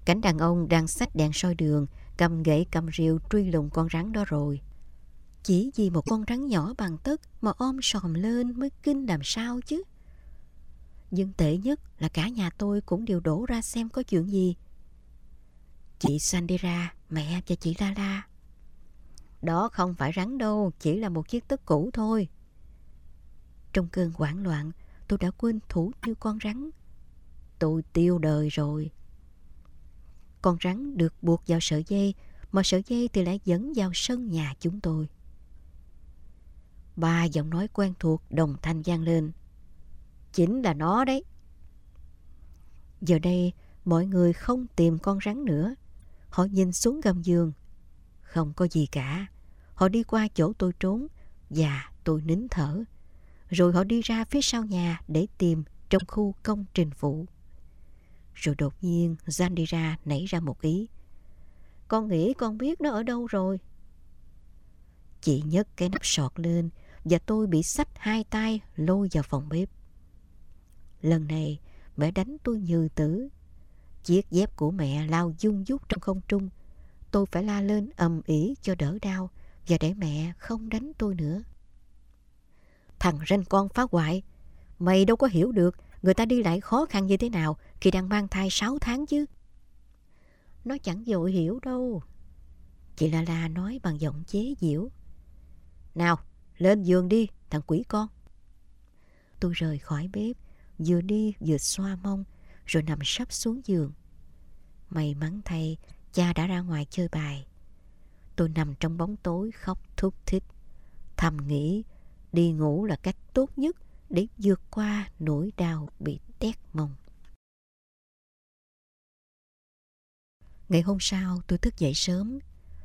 [SPEAKER 1] Cảnh đàn ông đang xách đèn soi đường, cầm gậy cầm rìu truy lùng con rắn đó rồi. Chỉ vì một con rắn nhỏ bằng tấc mà ôm sòm lên mới kinh làm sao chứ. Nhưng tệ nhất là cả nhà tôi cũng đều đổ ra xem có chuyện gì. Chị Sandira, mẹ và chị Lala. Đó không phải rắn đâu, chỉ là một chiếc tất cũ thôi. Trong cơn hoảng loạn, tôi đã quên thủ tiêu con rắn. Tôi tiêu đời rồi. Con rắn được buộc vào sợi dây, mà sợi dây thì lại dẫn vào sân nhà chúng tôi. Ba giọng nói quen thuộc đồng thanh vang lên. Chính là nó đấy. Giờ đây, mọi người không tìm con rắn nữa. Họ nhìn xuống gầm giường. Không có gì cả. Họ đi qua chỗ tôi trốn và tôi nín thở. Rồi họ đi ra phía sau nhà để tìm trong khu công trình phụ. Rồi đột nhiên, Zandira nảy ra một ý. Con nghĩ con biết nó ở đâu rồi. Chị nhấc cái nắp sọt lên và tôi bị sách hai tay lôi vào phòng bếp. Lần này, mẹ đánh tôi như tử. Chiếc dép của mẹ lao dung dút trong không trung. Tôi phải la lên ầm ỉ cho đỡ đau và để mẹ không đánh tôi nữa. Thằng ranh con phá hoại. Mày đâu có hiểu được người ta đi lại khó khăn như thế nào khi đang mang thai 6 tháng chứ. Nó chẳng dội hiểu đâu. Chị La La nói bằng giọng chế giễu. Nào, lên giường đi, thằng quỷ con. Tôi rời khỏi bếp vừa đi vừa xoa mông rồi nằm sắp xuống giường. May mắn thay, cha đã ra ngoài chơi bài. Tôi nằm trong bóng tối khóc thúc thích. Thầm nghĩ đi ngủ là cách tốt nhất để vượt qua nỗi đau bị tét mông. Ngày hôm sau tôi thức dậy sớm.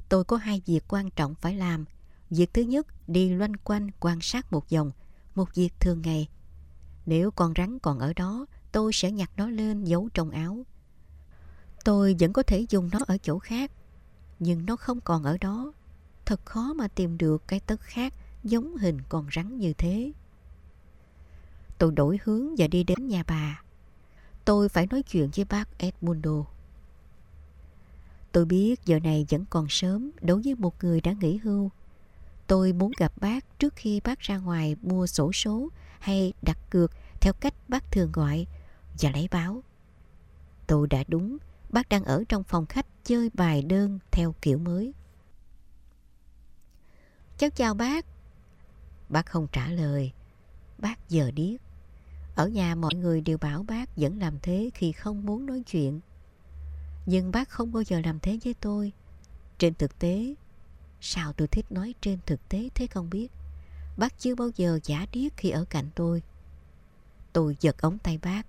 [SPEAKER 1] Tôi có hai việc quan trọng phải làm. Việc thứ nhất, đi loanh quanh quan sát một vòng, một việc thường ngày. Nếu con rắn còn ở đó, tôi sẽ nhặt nó lên giấu trong áo. Tôi vẫn có thể dùng nó ở chỗ khác, nhưng nó không còn ở đó. Thật khó mà tìm được cái tất khác giống hình con rắn như thế. Tôi đổi hướng và đi đến nhà bà. Tôi phải nói chuyện với bác Edmundo. Tôi biết giờ này vẫn còn sớm đối với một người đã nghỉ hưu. Tôi muốn gặp bác trước khi bác ra ngoài mua sổ số hay đặt cược theo cách bác thường gọi và lấy báo. Tôi đã đúng, bác đang ở trong phòng khách chơi bài đơn theo kiểu mới. Cháu chào bác. Bác không trả lời. Bác giờ điếc. Ở nhà mọi người đều bảo bác vẫn làm thế khi không muốn nói chuyện. Nhưng bác không bao giờ làm thế với tôi. Trên thực tế, sao tôi thích nói trên thực tế thế không biết. Bác chưa bao giờ giả điếc khi ở cạnh tôi. Tôi giật ống tay bác.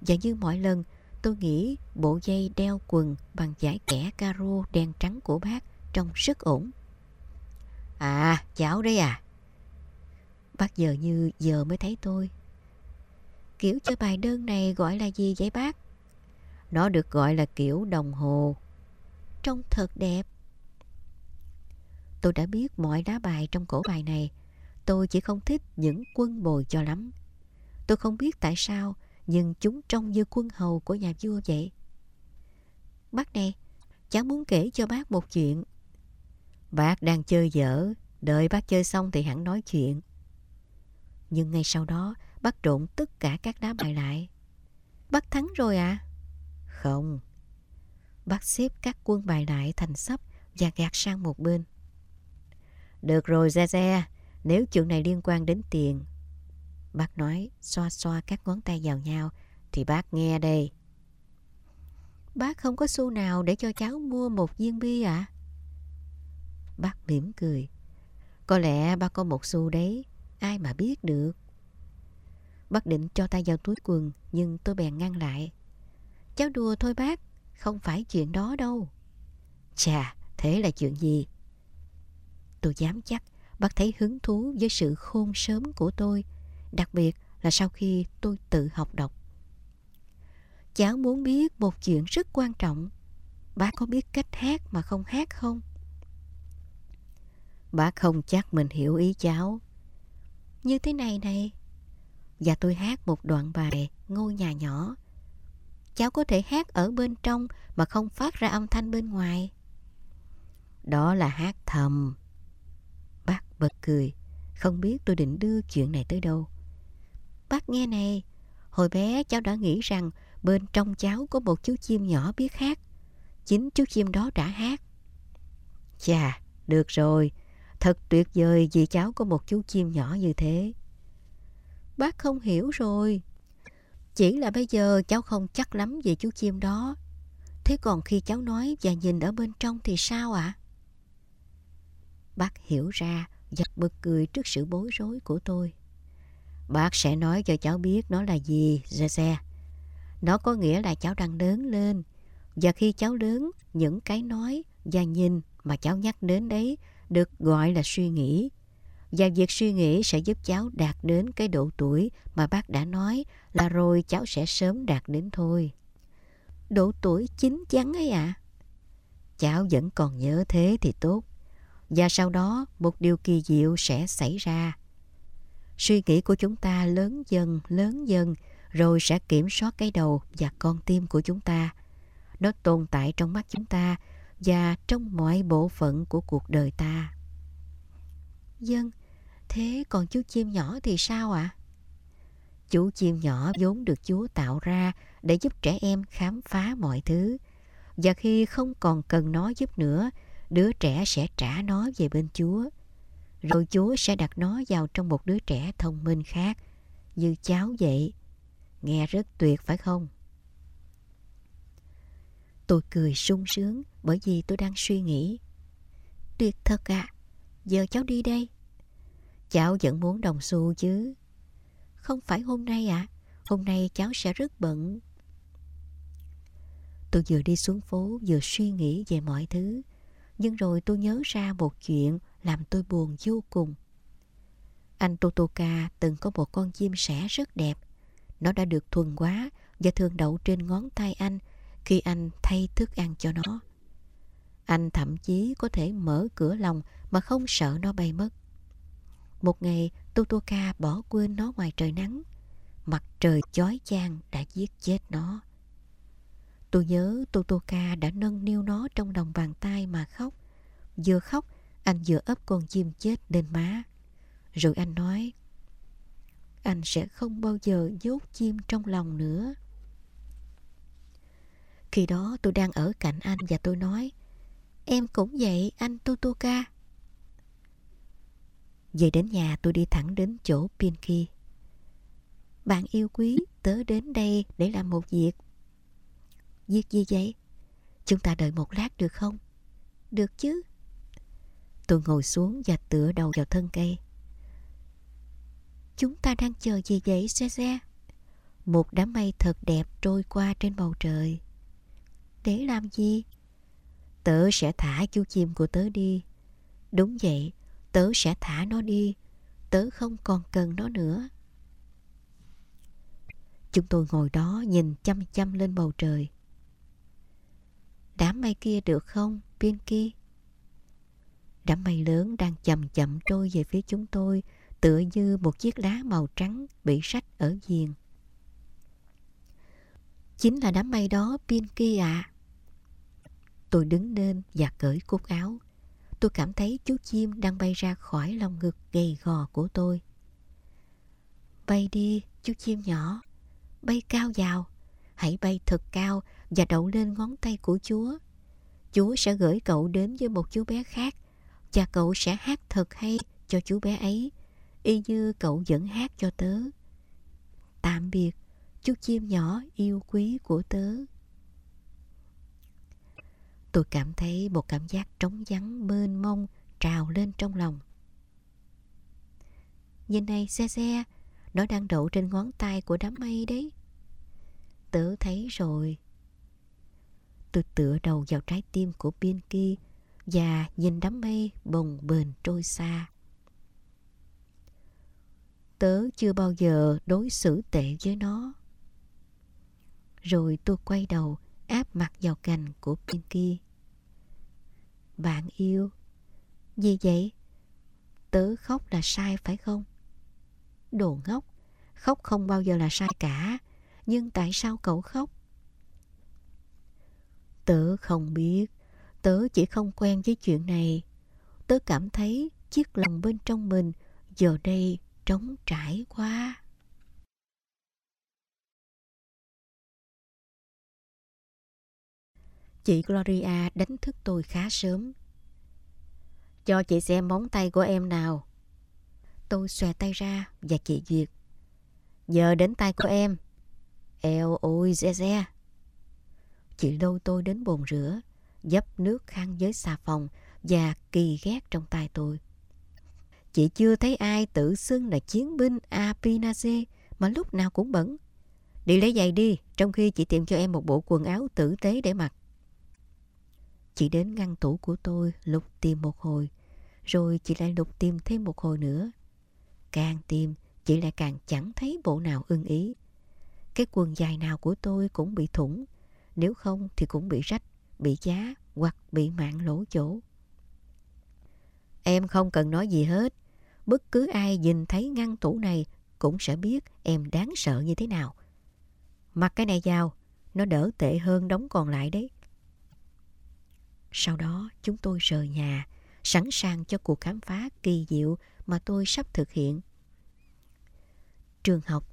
[SPEAKER 1] Và như mọi lần, tôi nghĩ bộ dây đeo quần bằng giải kẻ caro đen trắng của bác trông rất ổn. À, cháu đấy à? Bác giờ như giờ mới thấy tôi. Kiểu chơi bài đơn này gọi là gì vậy bác? Nó được gọi là kiểu đồng hồ. Trông thật đẹp. Tôi đã biết mọi lá bài trong cổ bài này. Tôi chỉ không thích những quân bồi cho lắm. Tôi không biết tại sao, nhưng chúng trông như quân hầu của nhà vua vậy. Bác này, cháu muốn kể cho bác một chuyện. Bác đang chơi dở, đợi bác chơi xong thì hẳn nói chuyện. Nhưng ngay sau đó, bác trộn tất cả các đá bài lại. Bác thắng rồi à? Không. Bác xếp các quân bài lại thành sắp và gạt sang một bên. Được rồi Ze Ze nếu chuyện này liên quan đến tiền. Bác nói xoa xoa các ngón tay vào nhau thì bác nghe đây. Bác không có xu nào để cho cháu mua một viên bi ạ? À? Bác mỉm cười. Có lẽ bác có một xu đấy, ai mà biết được. Bác định cho tay vào túi quần nhưng tôi bèn ngăn lại. Cháu đùa thôi bác, không phải chuyện đó đâu. Chà, thế là chuyện gì? Tôi dám chắc bác thấy hứng thú với sự khôn sớm của tôi, đặc biệt là sau khi tôi tự học đọc. Cháu muốn biết một chuyện rất quan trọng. Bác có biết cách hát mà không hát không? Bác không chắc mình hiểu ý cháu. Như thế này này. Và tôi hát một đoạn bài Ngôi nhà nhỏ cháu có thể hát ở bên trong mà không phát ra âm thanh bên ngoài. Đó là hát thầm. Bác bật cười, không biết tôi định đưa chuyện này tới đâu. Bác nghe này, hồi bé cháu đã nghĩ rằng bên trong cháu có một chú chim nhỏ biết hát. Chính chú chim đó đã hát. Chà, được rồi, thật tuyệt vời vì cháu có một chú chim nhỏ như thế. Bác không hiểu rồi. Chỉ là bây giờ cháu không chắc lắm về chú chim đó. Thế còn khi cháu nói và nhìn ở bên trong thì sao ạ? À? Bác hiểu ra và bật cười trước sự bối rối của tôi. Bác sẽ nói cho cháu biết nó là gì, Zeze. Nó có nghĩa là cháu đang lớn lên. Và khi cháu lớn, những cái nói và nhìn mà cháu nhắc đến đấy được gọi là suy nghĩ. Và việc suy nghĩ sẽ giúp cháu đạt đến cái độ tuổi mà bác đã nói là rồi cháu sẽ sớm đạt đến thôi. Độ tuổi chín chắn ấy ạ. À? Cháu vẫn còn nhớ thế thì tốt. Và sau đó một điều kỳ diệu sẽ xảy ra. Suy nghĩ của chúng ta lớn dần, lớn dần, rồi sẽ kiểm soát cái đầu và con tim của chúng ta. Nó tồn tại trong mắt chúng ta và trong mọi bộ phận của cuộc đời ta. Dân, thế còn chú chim nhỏ thì sao ạ? À? Chú chim nhỏ vốn được Chúa tạo ra để giúp trẻ em khám phá mọi thứ. Và khi không còn cần nó giúp nữa, đứa trẻ sẽ trả nó về bên Chúa. Rồi Chúa sẽ đặt nó vào trong một đứa trẻ thông minh khác, như cháu vậy. Nghe rất tuyệt phải không? Tôi cười sung sướng bởi vì tôi đang suy nghĩ. Tuyệt thật ạ, à, giờ cháu đi đây. Cháu vẫn muốn đồng xu chứ. Không phải hôm nay ạ. À? Hôm nay cháu sẽ rất bận. Tôi vừa đi xuống phố, vừa suy nghĩ về mọi thứ. Nhưng rồi tôi nhớ ra một chuyện làm tôi buồn vô cùng. Anh Totoka từng có một con chim sẻ rất đẹp. Nó đã được thuần hóa và thường đậu trên ngón tay anh khi anh thay thức ăn cho nó. Anh thậm chí có thể mở cửa lòng mà không sợ nó bay mất. Một ngày, Totoka bỏ quên nó ngoài trời nắng. Mặt trời chói chang đã giết chết nó. Tôi nhớ Totoka đã nâng niu nó trong lòng bàn tay mà khóc. Vừa khóc, anh vừa ấp con chim chết lên má. Rồi anh nói, anh sẽ không bao giờ nhốt chim trong lòng nữa. Khi đó tôi đang ở cạnh anh và tôi nói, em cũng vậy anh tutuka Về đến nhà tôi đi thẳng đến chỗ Pinky. Bạn yêu quý, tớ đến đây để làm một việc. Việc gì vậy? Chúng ta đợi một lát được không? Được chứ. Tôi ngồi xuống và tựa đầu vào thân cây. Chúng ta đang chờ gì vậy, xe xe? Một đám mây thật đẹp trôi qua trên bầu trời. Để làm gì? Tớ sẽ thả chú chim của tớ đi. Đúng vậy, tớ sẽ thả nó đi. Tớ không còn cần nó nữa. Chúng tôi ngồi đó nhìn chăm chăm lên bầu trời. Đám mây kia được không, Pinky? Đám mây lớn đang chậm chậm trôi về phía chúng tôi tựa như một chiếc lá màu trắng bị sách ở giềng Chính là đám mây đó, Pinky ạ. À. Tôi đứng lên và cởi cúc áo. Tôi cảm thấy chú chim đang bay ra khỏi lòng ngực gầy gò của tôi. Bay đi, chú chim nhỏ. Bay cao vào. Hãy bay thật cao và đậu lên ngón tay của Chúa. Chúa sẽ gửi cậu đến với một chú bé khác và cậu sẽ hát thật hay cho chú bé ấy y như cậu vẫn hát cho tớ. Tạm biệt, chú chim nhỏ yêu quý của tớ. Tôi cảm thấy một cảm giác trống vắng mênh mông trào lên trong lòng. Nhìn này xe xe, nó đang đậu trên ngón tay của đám mây đấy. Tớ thấy rồi. Tôi tựa đầu vào trái tim của Pinky và nhìn đám mây bồng bềnh trôi xa. Tớ chưa bao giờ đối xử tệ với nó. Rồi tôi quay đầu áp mặt vào cành của Pinky. Bạn yêu. Gì vậy? Tớ khóc là sai phải không? Đồ ngốc. Khóc không bao giờ là sai cả. Nhưng tại sao cậu khóc? Tớ không biết. Tớ chỉ không quen với chuyện này. Tớ cảm thấy chiếc lòng bên trong mình giờ đây trống trải quá. Chị Gloria đánh thức tôi khá sớm. Cho chị xem móng tay của em nào. Tôi xòe tay ra và chị Duyệt. Giờ đến tay của em. Eo ôi xe xe. Chị lôi tôi đến bồn rửa, dấp nước khăn với xà phòng và kỳ ghét trong tay tôi. Chị chưa thấy ai tự xưng là chiến binh Apinace mà lúc nào cũng bẩn. Đi lấy giày đi, trong khi chị tìm cho em một bộ quần áo tử tế để mặc. Chị đến ngăn tủ của tôi lục tìm một hồi, rồi chị lại lục tìm thêm một hồi nữa. Càng tìm, chị lại càng chẳng thấy bộ nào ưng ý. Cái quần dài nào của tôi cũng bị thủng, nếu không thì cũng bị rách, bị giá hoặc bị mạng lỗ chỗ. Em không cần nói gì hết. Bất cứ ai nhìn thấy ngăn tủ này cũng sẽ biết em đáng sợ như thế nào. Mặc cái này vào, nó đỡ tệ hơn đóng còn lại đấy. Sau đó chúng tôi rời nhà, sẵn sàng cho cuộc khám phá kỳ diệu mà tôi sắp thực hiện. Trường học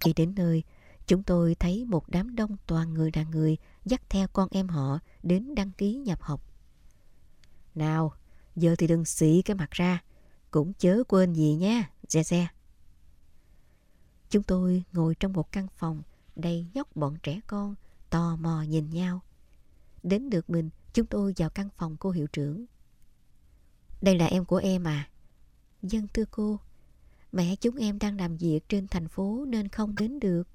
[SPEAKER 1] Khi đến nơi, chúng tôi thấy một đám đông toàn người đàn người dắt theo con em họ đến đăng ký nhập học. Nào, giờ thì đừng xị cái mặt ra, cũng chớ quên gì nha, xe xe. Chúng tôi ngồi trong một căn phòng đầy nhóc bọn trẻ con, tò mò nhìn nhau. Đến được mình, chúng tôi vào căn phòng cô hiệu trưởng. Đây là em của em à? Dân thưa cô, mẹ chúng em đang làm việc trên thành phố nên không đến được.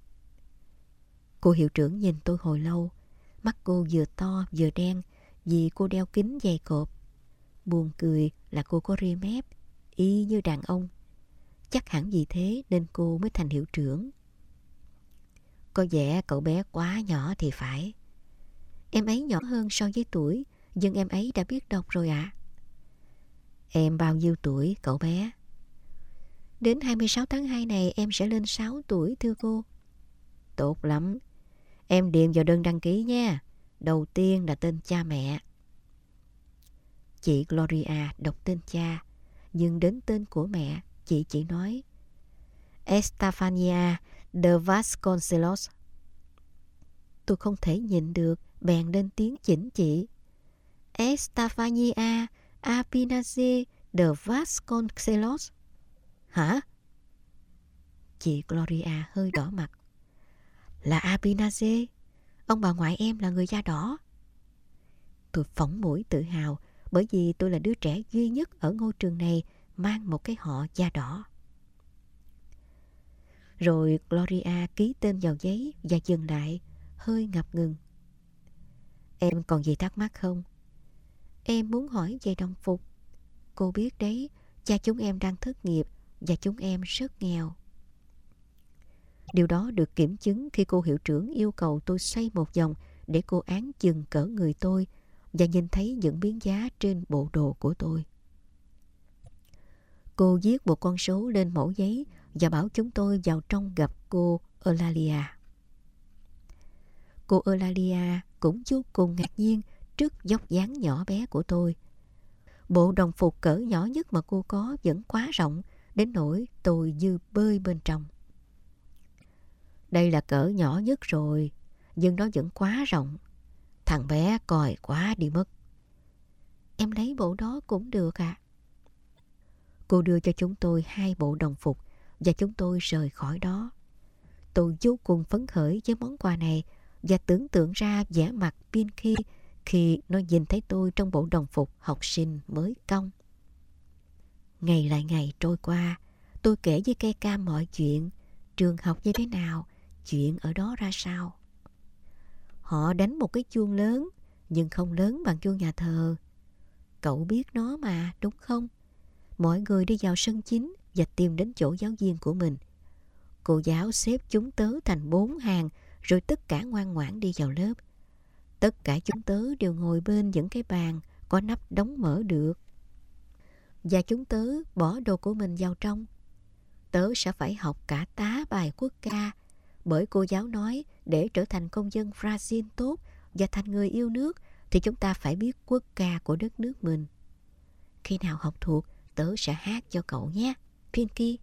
[SPEAKER 1] Cô hiệu trưởng nhìn tôi hồi lâu, mắt cô vừa to vừa đen vì cô đeo kính dày cộp. buồn cười là cô có ria mép, y như đàn ông. Chắc hẳn vì thế nên cô mới thành hiệu trưởng. Có vẻ cậu bé quá nhỏ thì phải. Em ấy nhỏ hơn so với tuổi, nhưng em ấy đã biết đọc rồi ạ. À. Em bao nhiêu tuổi cậu bé? Đến 26 tháng 2 này em sẽ lên 6 tuổi thưa cô. Tốt lắm. Em điền vào đơn đăng ký nha. Đầu tiên là tên cha mẹ. Chị Gloria đọc tên cha, nhưng đến tên của mẹ, chị chỉ nói Estefania de Vasconcelos. Tôi không thể nhìn được, bèn lên tiếng chỉnh chị. Estefania Apinace de Vasconcelos. Hả? Chị Gloria hơi đỏ mặt. Là Apinace, ông bà ngoại em là người da đỏ. Tôi phỏng mũi tự hào bởi vì tôi là đứa trẻ duy nhất ở ngôi trường này mang một cái họ da đỏ. Rồi Gloria ký tên vào giấy và dừng lại, hơi ngập ngừng. Em còn gì thắc mắc không? Em muốn hỏi về đồng phục. Cô biết đấy, cha chúng em đang thất nghiệp và chúng em rất nghèo. Điều đó được kiểm chứng khi cô hiệu trưởng yêu cầu tôi xoay một vòng để cô án chừng cỡ người tôi và nhìn thấy những biến giá trên bộ đồ của tôi. Cô viết một con số lên mẫu giấy và bảo chúng tôi vào trong gặp cô Eulalia. Cô Eulalia cũng vô cùng ngạc nhiên trước dốc dáng nhỏ bé của tôi. Bộ đồng phục cỡ nhỏ nhất mà cô có vẫn quá rộng đến nỗi tôi như bơi bên trong. Đây là cỡ nhỏ nhất rồi, nhưng nó vẫn quá rộng. Thằng bé còi quá đi mất. Em lấy bộ đó cũng được ạ. À. Cô đưa cho chúng tôi hai bộ đồng phục và chúng tôi rời khỏi đó. Tôi vô cùng phấn khởi với món quà này và tưởng tượng ra vẻ mặt Pinky khi khi nó nhìn thấy tôi trong bộ đồng phục học sinh mới công. Ngày lại ngày trôi qua, tôi kể với cây ca mọi chuyện, trường học như thế nào, chuyện ở đó ra sao. Họ đánh một cái chuông lớn, nhưng không lớn bằng chuông nhà thờ. Cậu biết nó mà, đúng không? Mọi người đi vào sân chính và tìm đến chỗ giáo viên của mình. Cô giáo xếp chúng tớ thành bốn hàng, rồi tất cả ngoan ngoãn đi vào lớp. Tất cả chúng tớ đều ngồi bên những cái bàn có nắp đóng mở được. Và chúng tớ bỏ đồ của mình vào trong. Tớ sẽ phải học cả tá bài quốc ca bởi cô giáo nói để trở thành công dân Brazil tốt và thành người yêu nước thì chúng ta phải biết quốc ca của đất nước mình. Khi nào học thuộc, tớ sẽ hát cho cậu nhé, Pinky.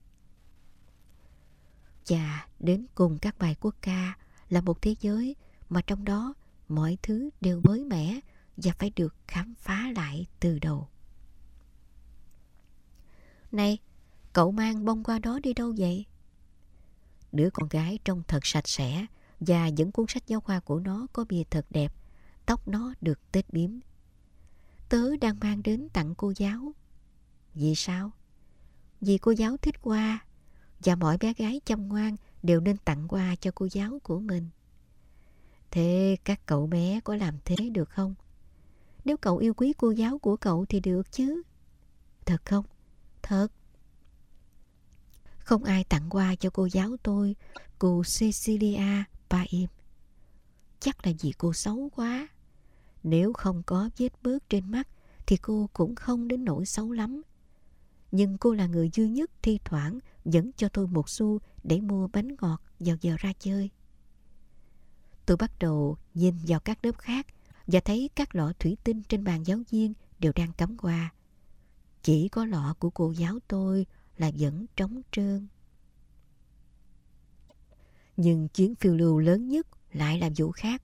[SPEAKER 1] Và đến cùng các bài quốc ca là một thế giới mà trong đó mọi thứ đều mới mẻ và phải được khám phá lại từ đầu. Này, cậu mang bông qua đó đi đâu vậy? Đứa con gái trông thật sạch sẽ và những cuốn sách giáo khoa của nó có bìa thật đẹp. Tóc nó được tết biếm. Tớ đang mang đến tặng cô giáo. Vì sao? Vì cô giáo thích hoa và mọi bé gái chăm ngoan đều nên tặng quà cho cô giáo của mình. Thế các cậu bé có làm thế được không? Nếu cậu yêu quý cô giáo của cậu thì được chứ. Thật không? Thật. Không ai tặng quà cho cô giáo tôi, cô Cecilia Paim. Chắc là vì cô xấu quá. Nếu không có vết bớt trên mắt thì cô cũng không đến nỗi xấu lắm. Nhưng cô là người duy nhất thi thoảng dẫn cho tôi một xu để mua bánh ngọt vào giờ ra chơi. Tôi bắt đầu nhìn vào các lớp khác và thấy các lọ thủy tinh trên bàn giáo viên đều đang cắm qua. Chỉ có lọ của cô giáo tôi là vẫn trống trơn. Nhưng chuyến phiêu lưu lớn nhất lại là vụ khác.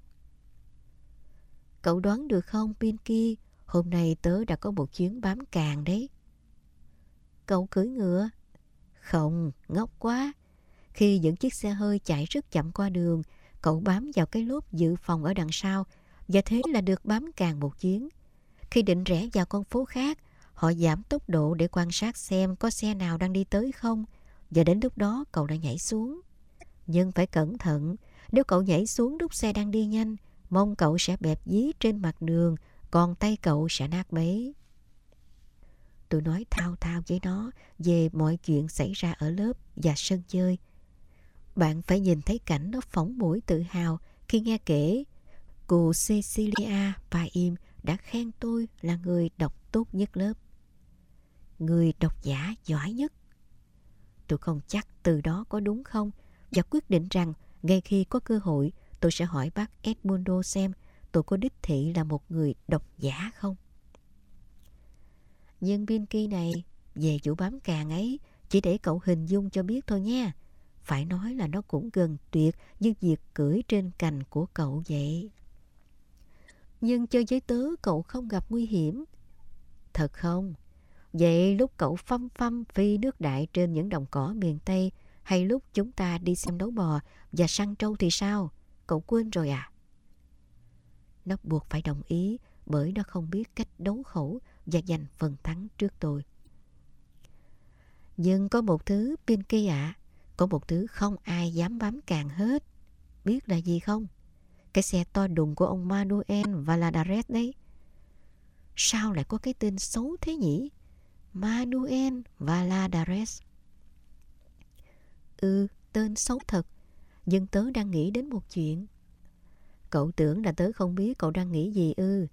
[SPEAKER 1] Cậu đoán được không Pinky, hôm nay tớ đã có một chuyến bám càng đấy. Cậu cưỡi ngựa? Không, ngốc quá. Khi những chiếc xe hơi chạy rất chậm qua đường, cậu bám vào cái lốp dự phòng ở đằng sau và thế là được bám càng một chuyến. Khi định rẽ vào con phố khác, họ giảm tốc độ để quan sát xem có xe nào đang đi tới không và đến lúc đó cậu đã nhảy xuống. Nhưng phải cẩn thận, nếu cậu nhảy xuống lúc xe đang đi nhanh, mông cậu sẽ bẹp dí trên mặt đường, còn tay cậu sẽ nát bấy. Tôi nói thao thao với nó về mọi chuyện xảy ra ở lớp và sân chơi. Bạn phải nhìn thấy cảnh nó phóng mũi tự hào khi nghe kể cô Cecilia Paim đã khen tôi là người đọc tốt nhất lớp. Người độc giả giỏi nhất. Tôi không chắc từ đó có đúng không và quyết định rằng ngay khi có cơ hội, tôi sẽ hỏi bác Edmundo xem tôi có đích thị là một người độc giả không. Nhưng Binky này, về chủ bám càng ấy, chỉ để cậu hình dung cho biết thôi nha. Phải nói là nó cũng gần tuyệt như việc cưỡi trên cành của cậu vậy. Nhưng chơi với tớ cậu không gặp nguy hiểm. Thật không? Vậy lúc cậu phăm phăm phi nước đại trên những đồng cỏ miền Tây, hay lúc chúng ta đi xem đấu bò và săn trâu thì sao? Cậu quên rồi à? Nó buộc phải đồng ý, bởi nó không biết cách đấu khẩu và giành phần thắng trước tôi. Nhưng có một thứ Pinky ạ, à, có một thứ không ai dám bám càng hết. Biết là gì không? Cái xe to đùng của ông Manuel Valadares đấy. Sao lại có cái tên xấu thế nhỉ? Manuel Valadares. Ừ, tên xấu thật. Nhưng tớ đang nghĩ đến một chuyện. Cậu tưởng là tớ không biết cậu đang nghĩ gì ư.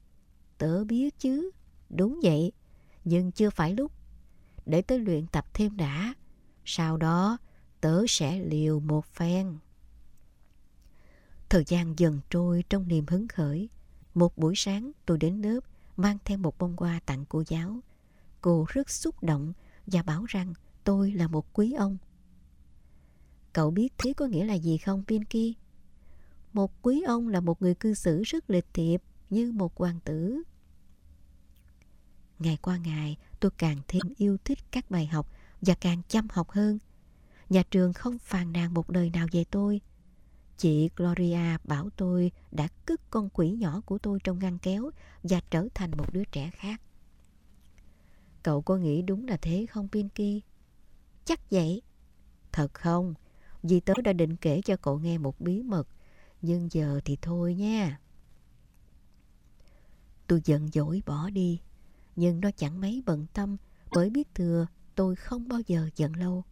[SPEAKER 1] Tớ biết chứ. Đúng vậy. Nhưng chưa phải lúc. Để tớ luyện tập thêm đã. Sau đó tớ sẽ liều một phen. Thời gian dần trôi trong niềm hứng khởi. Một buổi sáng, tôi đến lớp, mang theo một bông hoa tặng cô giáo. Cô rất xúc động và bảo rằng tôi là một quý ông. Cậu biết thế có nghĩa là gì không, Pinky? Một quý ông là một người cư xử rất lịch thiệp như một hoàng tử. Ngày qua ngày, tôi càng thêm yêu thích các bài học và càng chăm học hơn. Nhà trường không phàn nàn một lời nào về tôi. Chị Gloria bảo tôi đã cất con quỷ nhỏ của tôi trong ngăn kéo và trở thành một đứa trẻ khác. Cậu có nghĩ đúng là thế không Pinky? Chắc vậy. Thật không? Vì tớ đã định kể cho cậu nghe một bí mật. Nhưng giờ thì thôi nha. Tôi giận dỗi bỏ đi. Nhưng nó chẳng mấy bận tâm bởi biết thừa tôi không bao giờ giận lâu.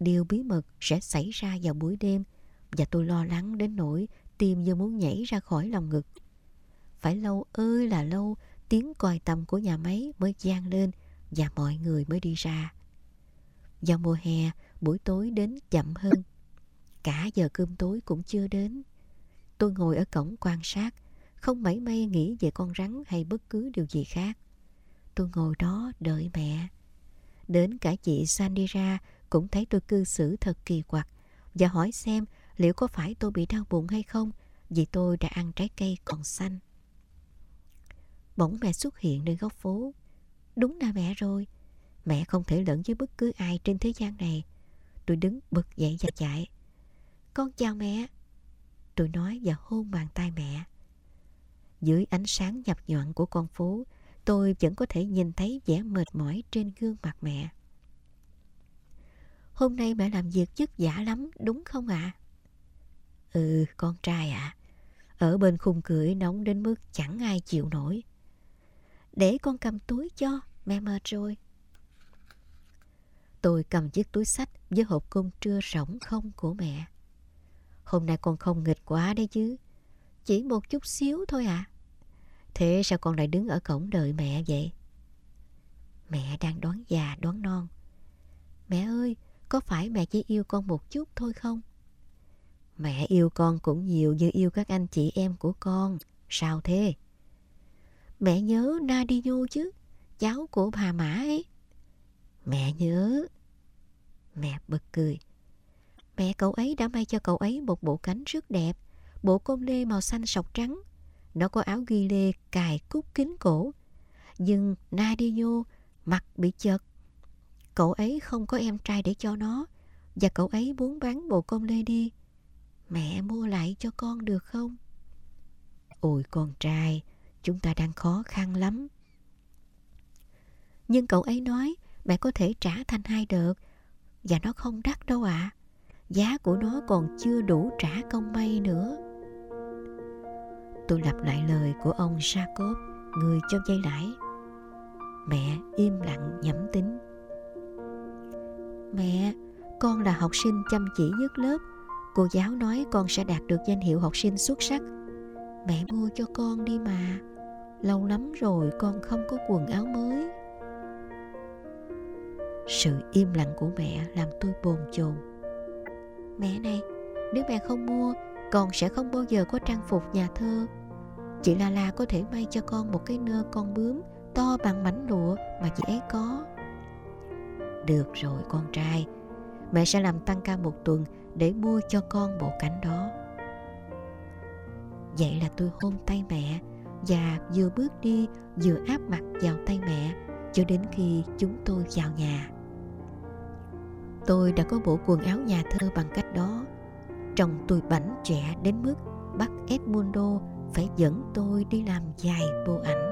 [SPEAKER 1] Điều bí mật sẽ xảy ra vào buổi đêm và tôi lo lắng đến nỗi tim như muốn nhảy ra khỏi lòng ngực. Phải lâu ơi là lâu tiếng còi tầm của nhà máy mới gian lên và mọi người mới đi ra. Vào mùa hè, buổi tối đến chậm hơn. Cả giờ cơm tối cũng chưa đến. Tôi ngồi ở cổng quan sát, không mảy may nghĩ về con rắn hay bất cứ điều gì khác. Tôi ngồi đó đợi mẹ. Đến cả chị Sandira cũng thấy tôi cư xử thật kỳ quặc và hỏi xem liệu có phải tôi bị đau bụng hay không vì tôi đã ăn trái cây còn xanh. Bỗng mẹ xuất hiện nơi góc phố. Đúng là mẹ rồi. Mẹ không thể lẫn với bất cứ ai trên thế gian này. Tôi đứng bật dậy và chạy. Con chào mẹ. Tôi nói và hôn bàn tay mẹ. Dưới ánh sáng nhập nhọn của con phố, tôi vẫn có thể nhìn thấy vẻ mệt mỏi trên gương mặt mẹ. Hôm nay mẹ làm việc chất giả lắm, đúng không ạ? À? Ừ, con trai ạ. À. Ở bên khung cưỡi nóng đến mức chẳng ai chịu nổi. Để con cầm túi cho, mẹ mệt rồi. Tôi cầm chiếc túi sách với hộp cơm trưa rỗng không của mẹ. Hôm nay con không nghịch quá đấy chứ. Chỉ một chút xíu thôi à. Thế sao con lại đứng ở cổng đợi mẹ vậy? Mẹ đang đoán già đoán non. Mẹ ơi, có phải mẹ chỉ yêu con một chút thôi không? Mẹ yêu con cũng nhiều như yêu các anh chị em của con. Sao thế? Mẹ nhớ Nadino chứ, cháu của bà Mã ấy. Mẹ nhớ. Mẹ bật cười. Mẹ cậu ấy đã may cho cậu ấy một bộ cánh rất đẹp, bộ công lê màu xanh sọc trắng. Nó có áo ghi lê cài cúc kính cổ. Nhưng Nadio mặt bị chật. Cậu ấy không có em trai để cho nó, và cậu ấy muốn bán bộ công lê đi. Mẹ mua lại cho con được không? Ôi con trai, chúng ta đang khó khăn lắm. Nhưng cậu ấy nói mẹ có thể trả thành hai đợt và nó không đắt đâu ạ. À. Giá của nó còn chưa đủ trả công may nữa. Tôi lặp lại lời của ông Jacob, người cho dây lãi. Mẹ im lặng nhẩm tính. Mẹ, con là học sinh chăm chỉ nhất lớp. Cô giáo nói con sẽ đạt được danh hiệu học sinh xuất sắc. Mẹ mua cho con đi mà. Lâu lắm rồi con không có quần áo mới. Sự im lặng của mẹ làm tôi bồn chồn. Mẹ này, nếu mẹ không mua, con sẽ không bao giờ có trang phục nhà thơ. Chị La La có thể may cho con một cái nơ con bướm to bằng mảnh lụa mà chị ấy có. Được rồi con trai, mẹ sẽ làm tăng ca một tuần để mua cho con bộ cánh đó. Vậy là tôi hôn tay mẹ và vừa bước đi vừa áp mặt vào tay mẹ cho đến khi chúng tôi vào nhà. Tôi đã có bộ quần áo nhà thơ bằng cách đó. Trông tôi bảnh trẻ đến mức bắt Edmundo phải dẫn tôi đi làm dài bộ ảnh.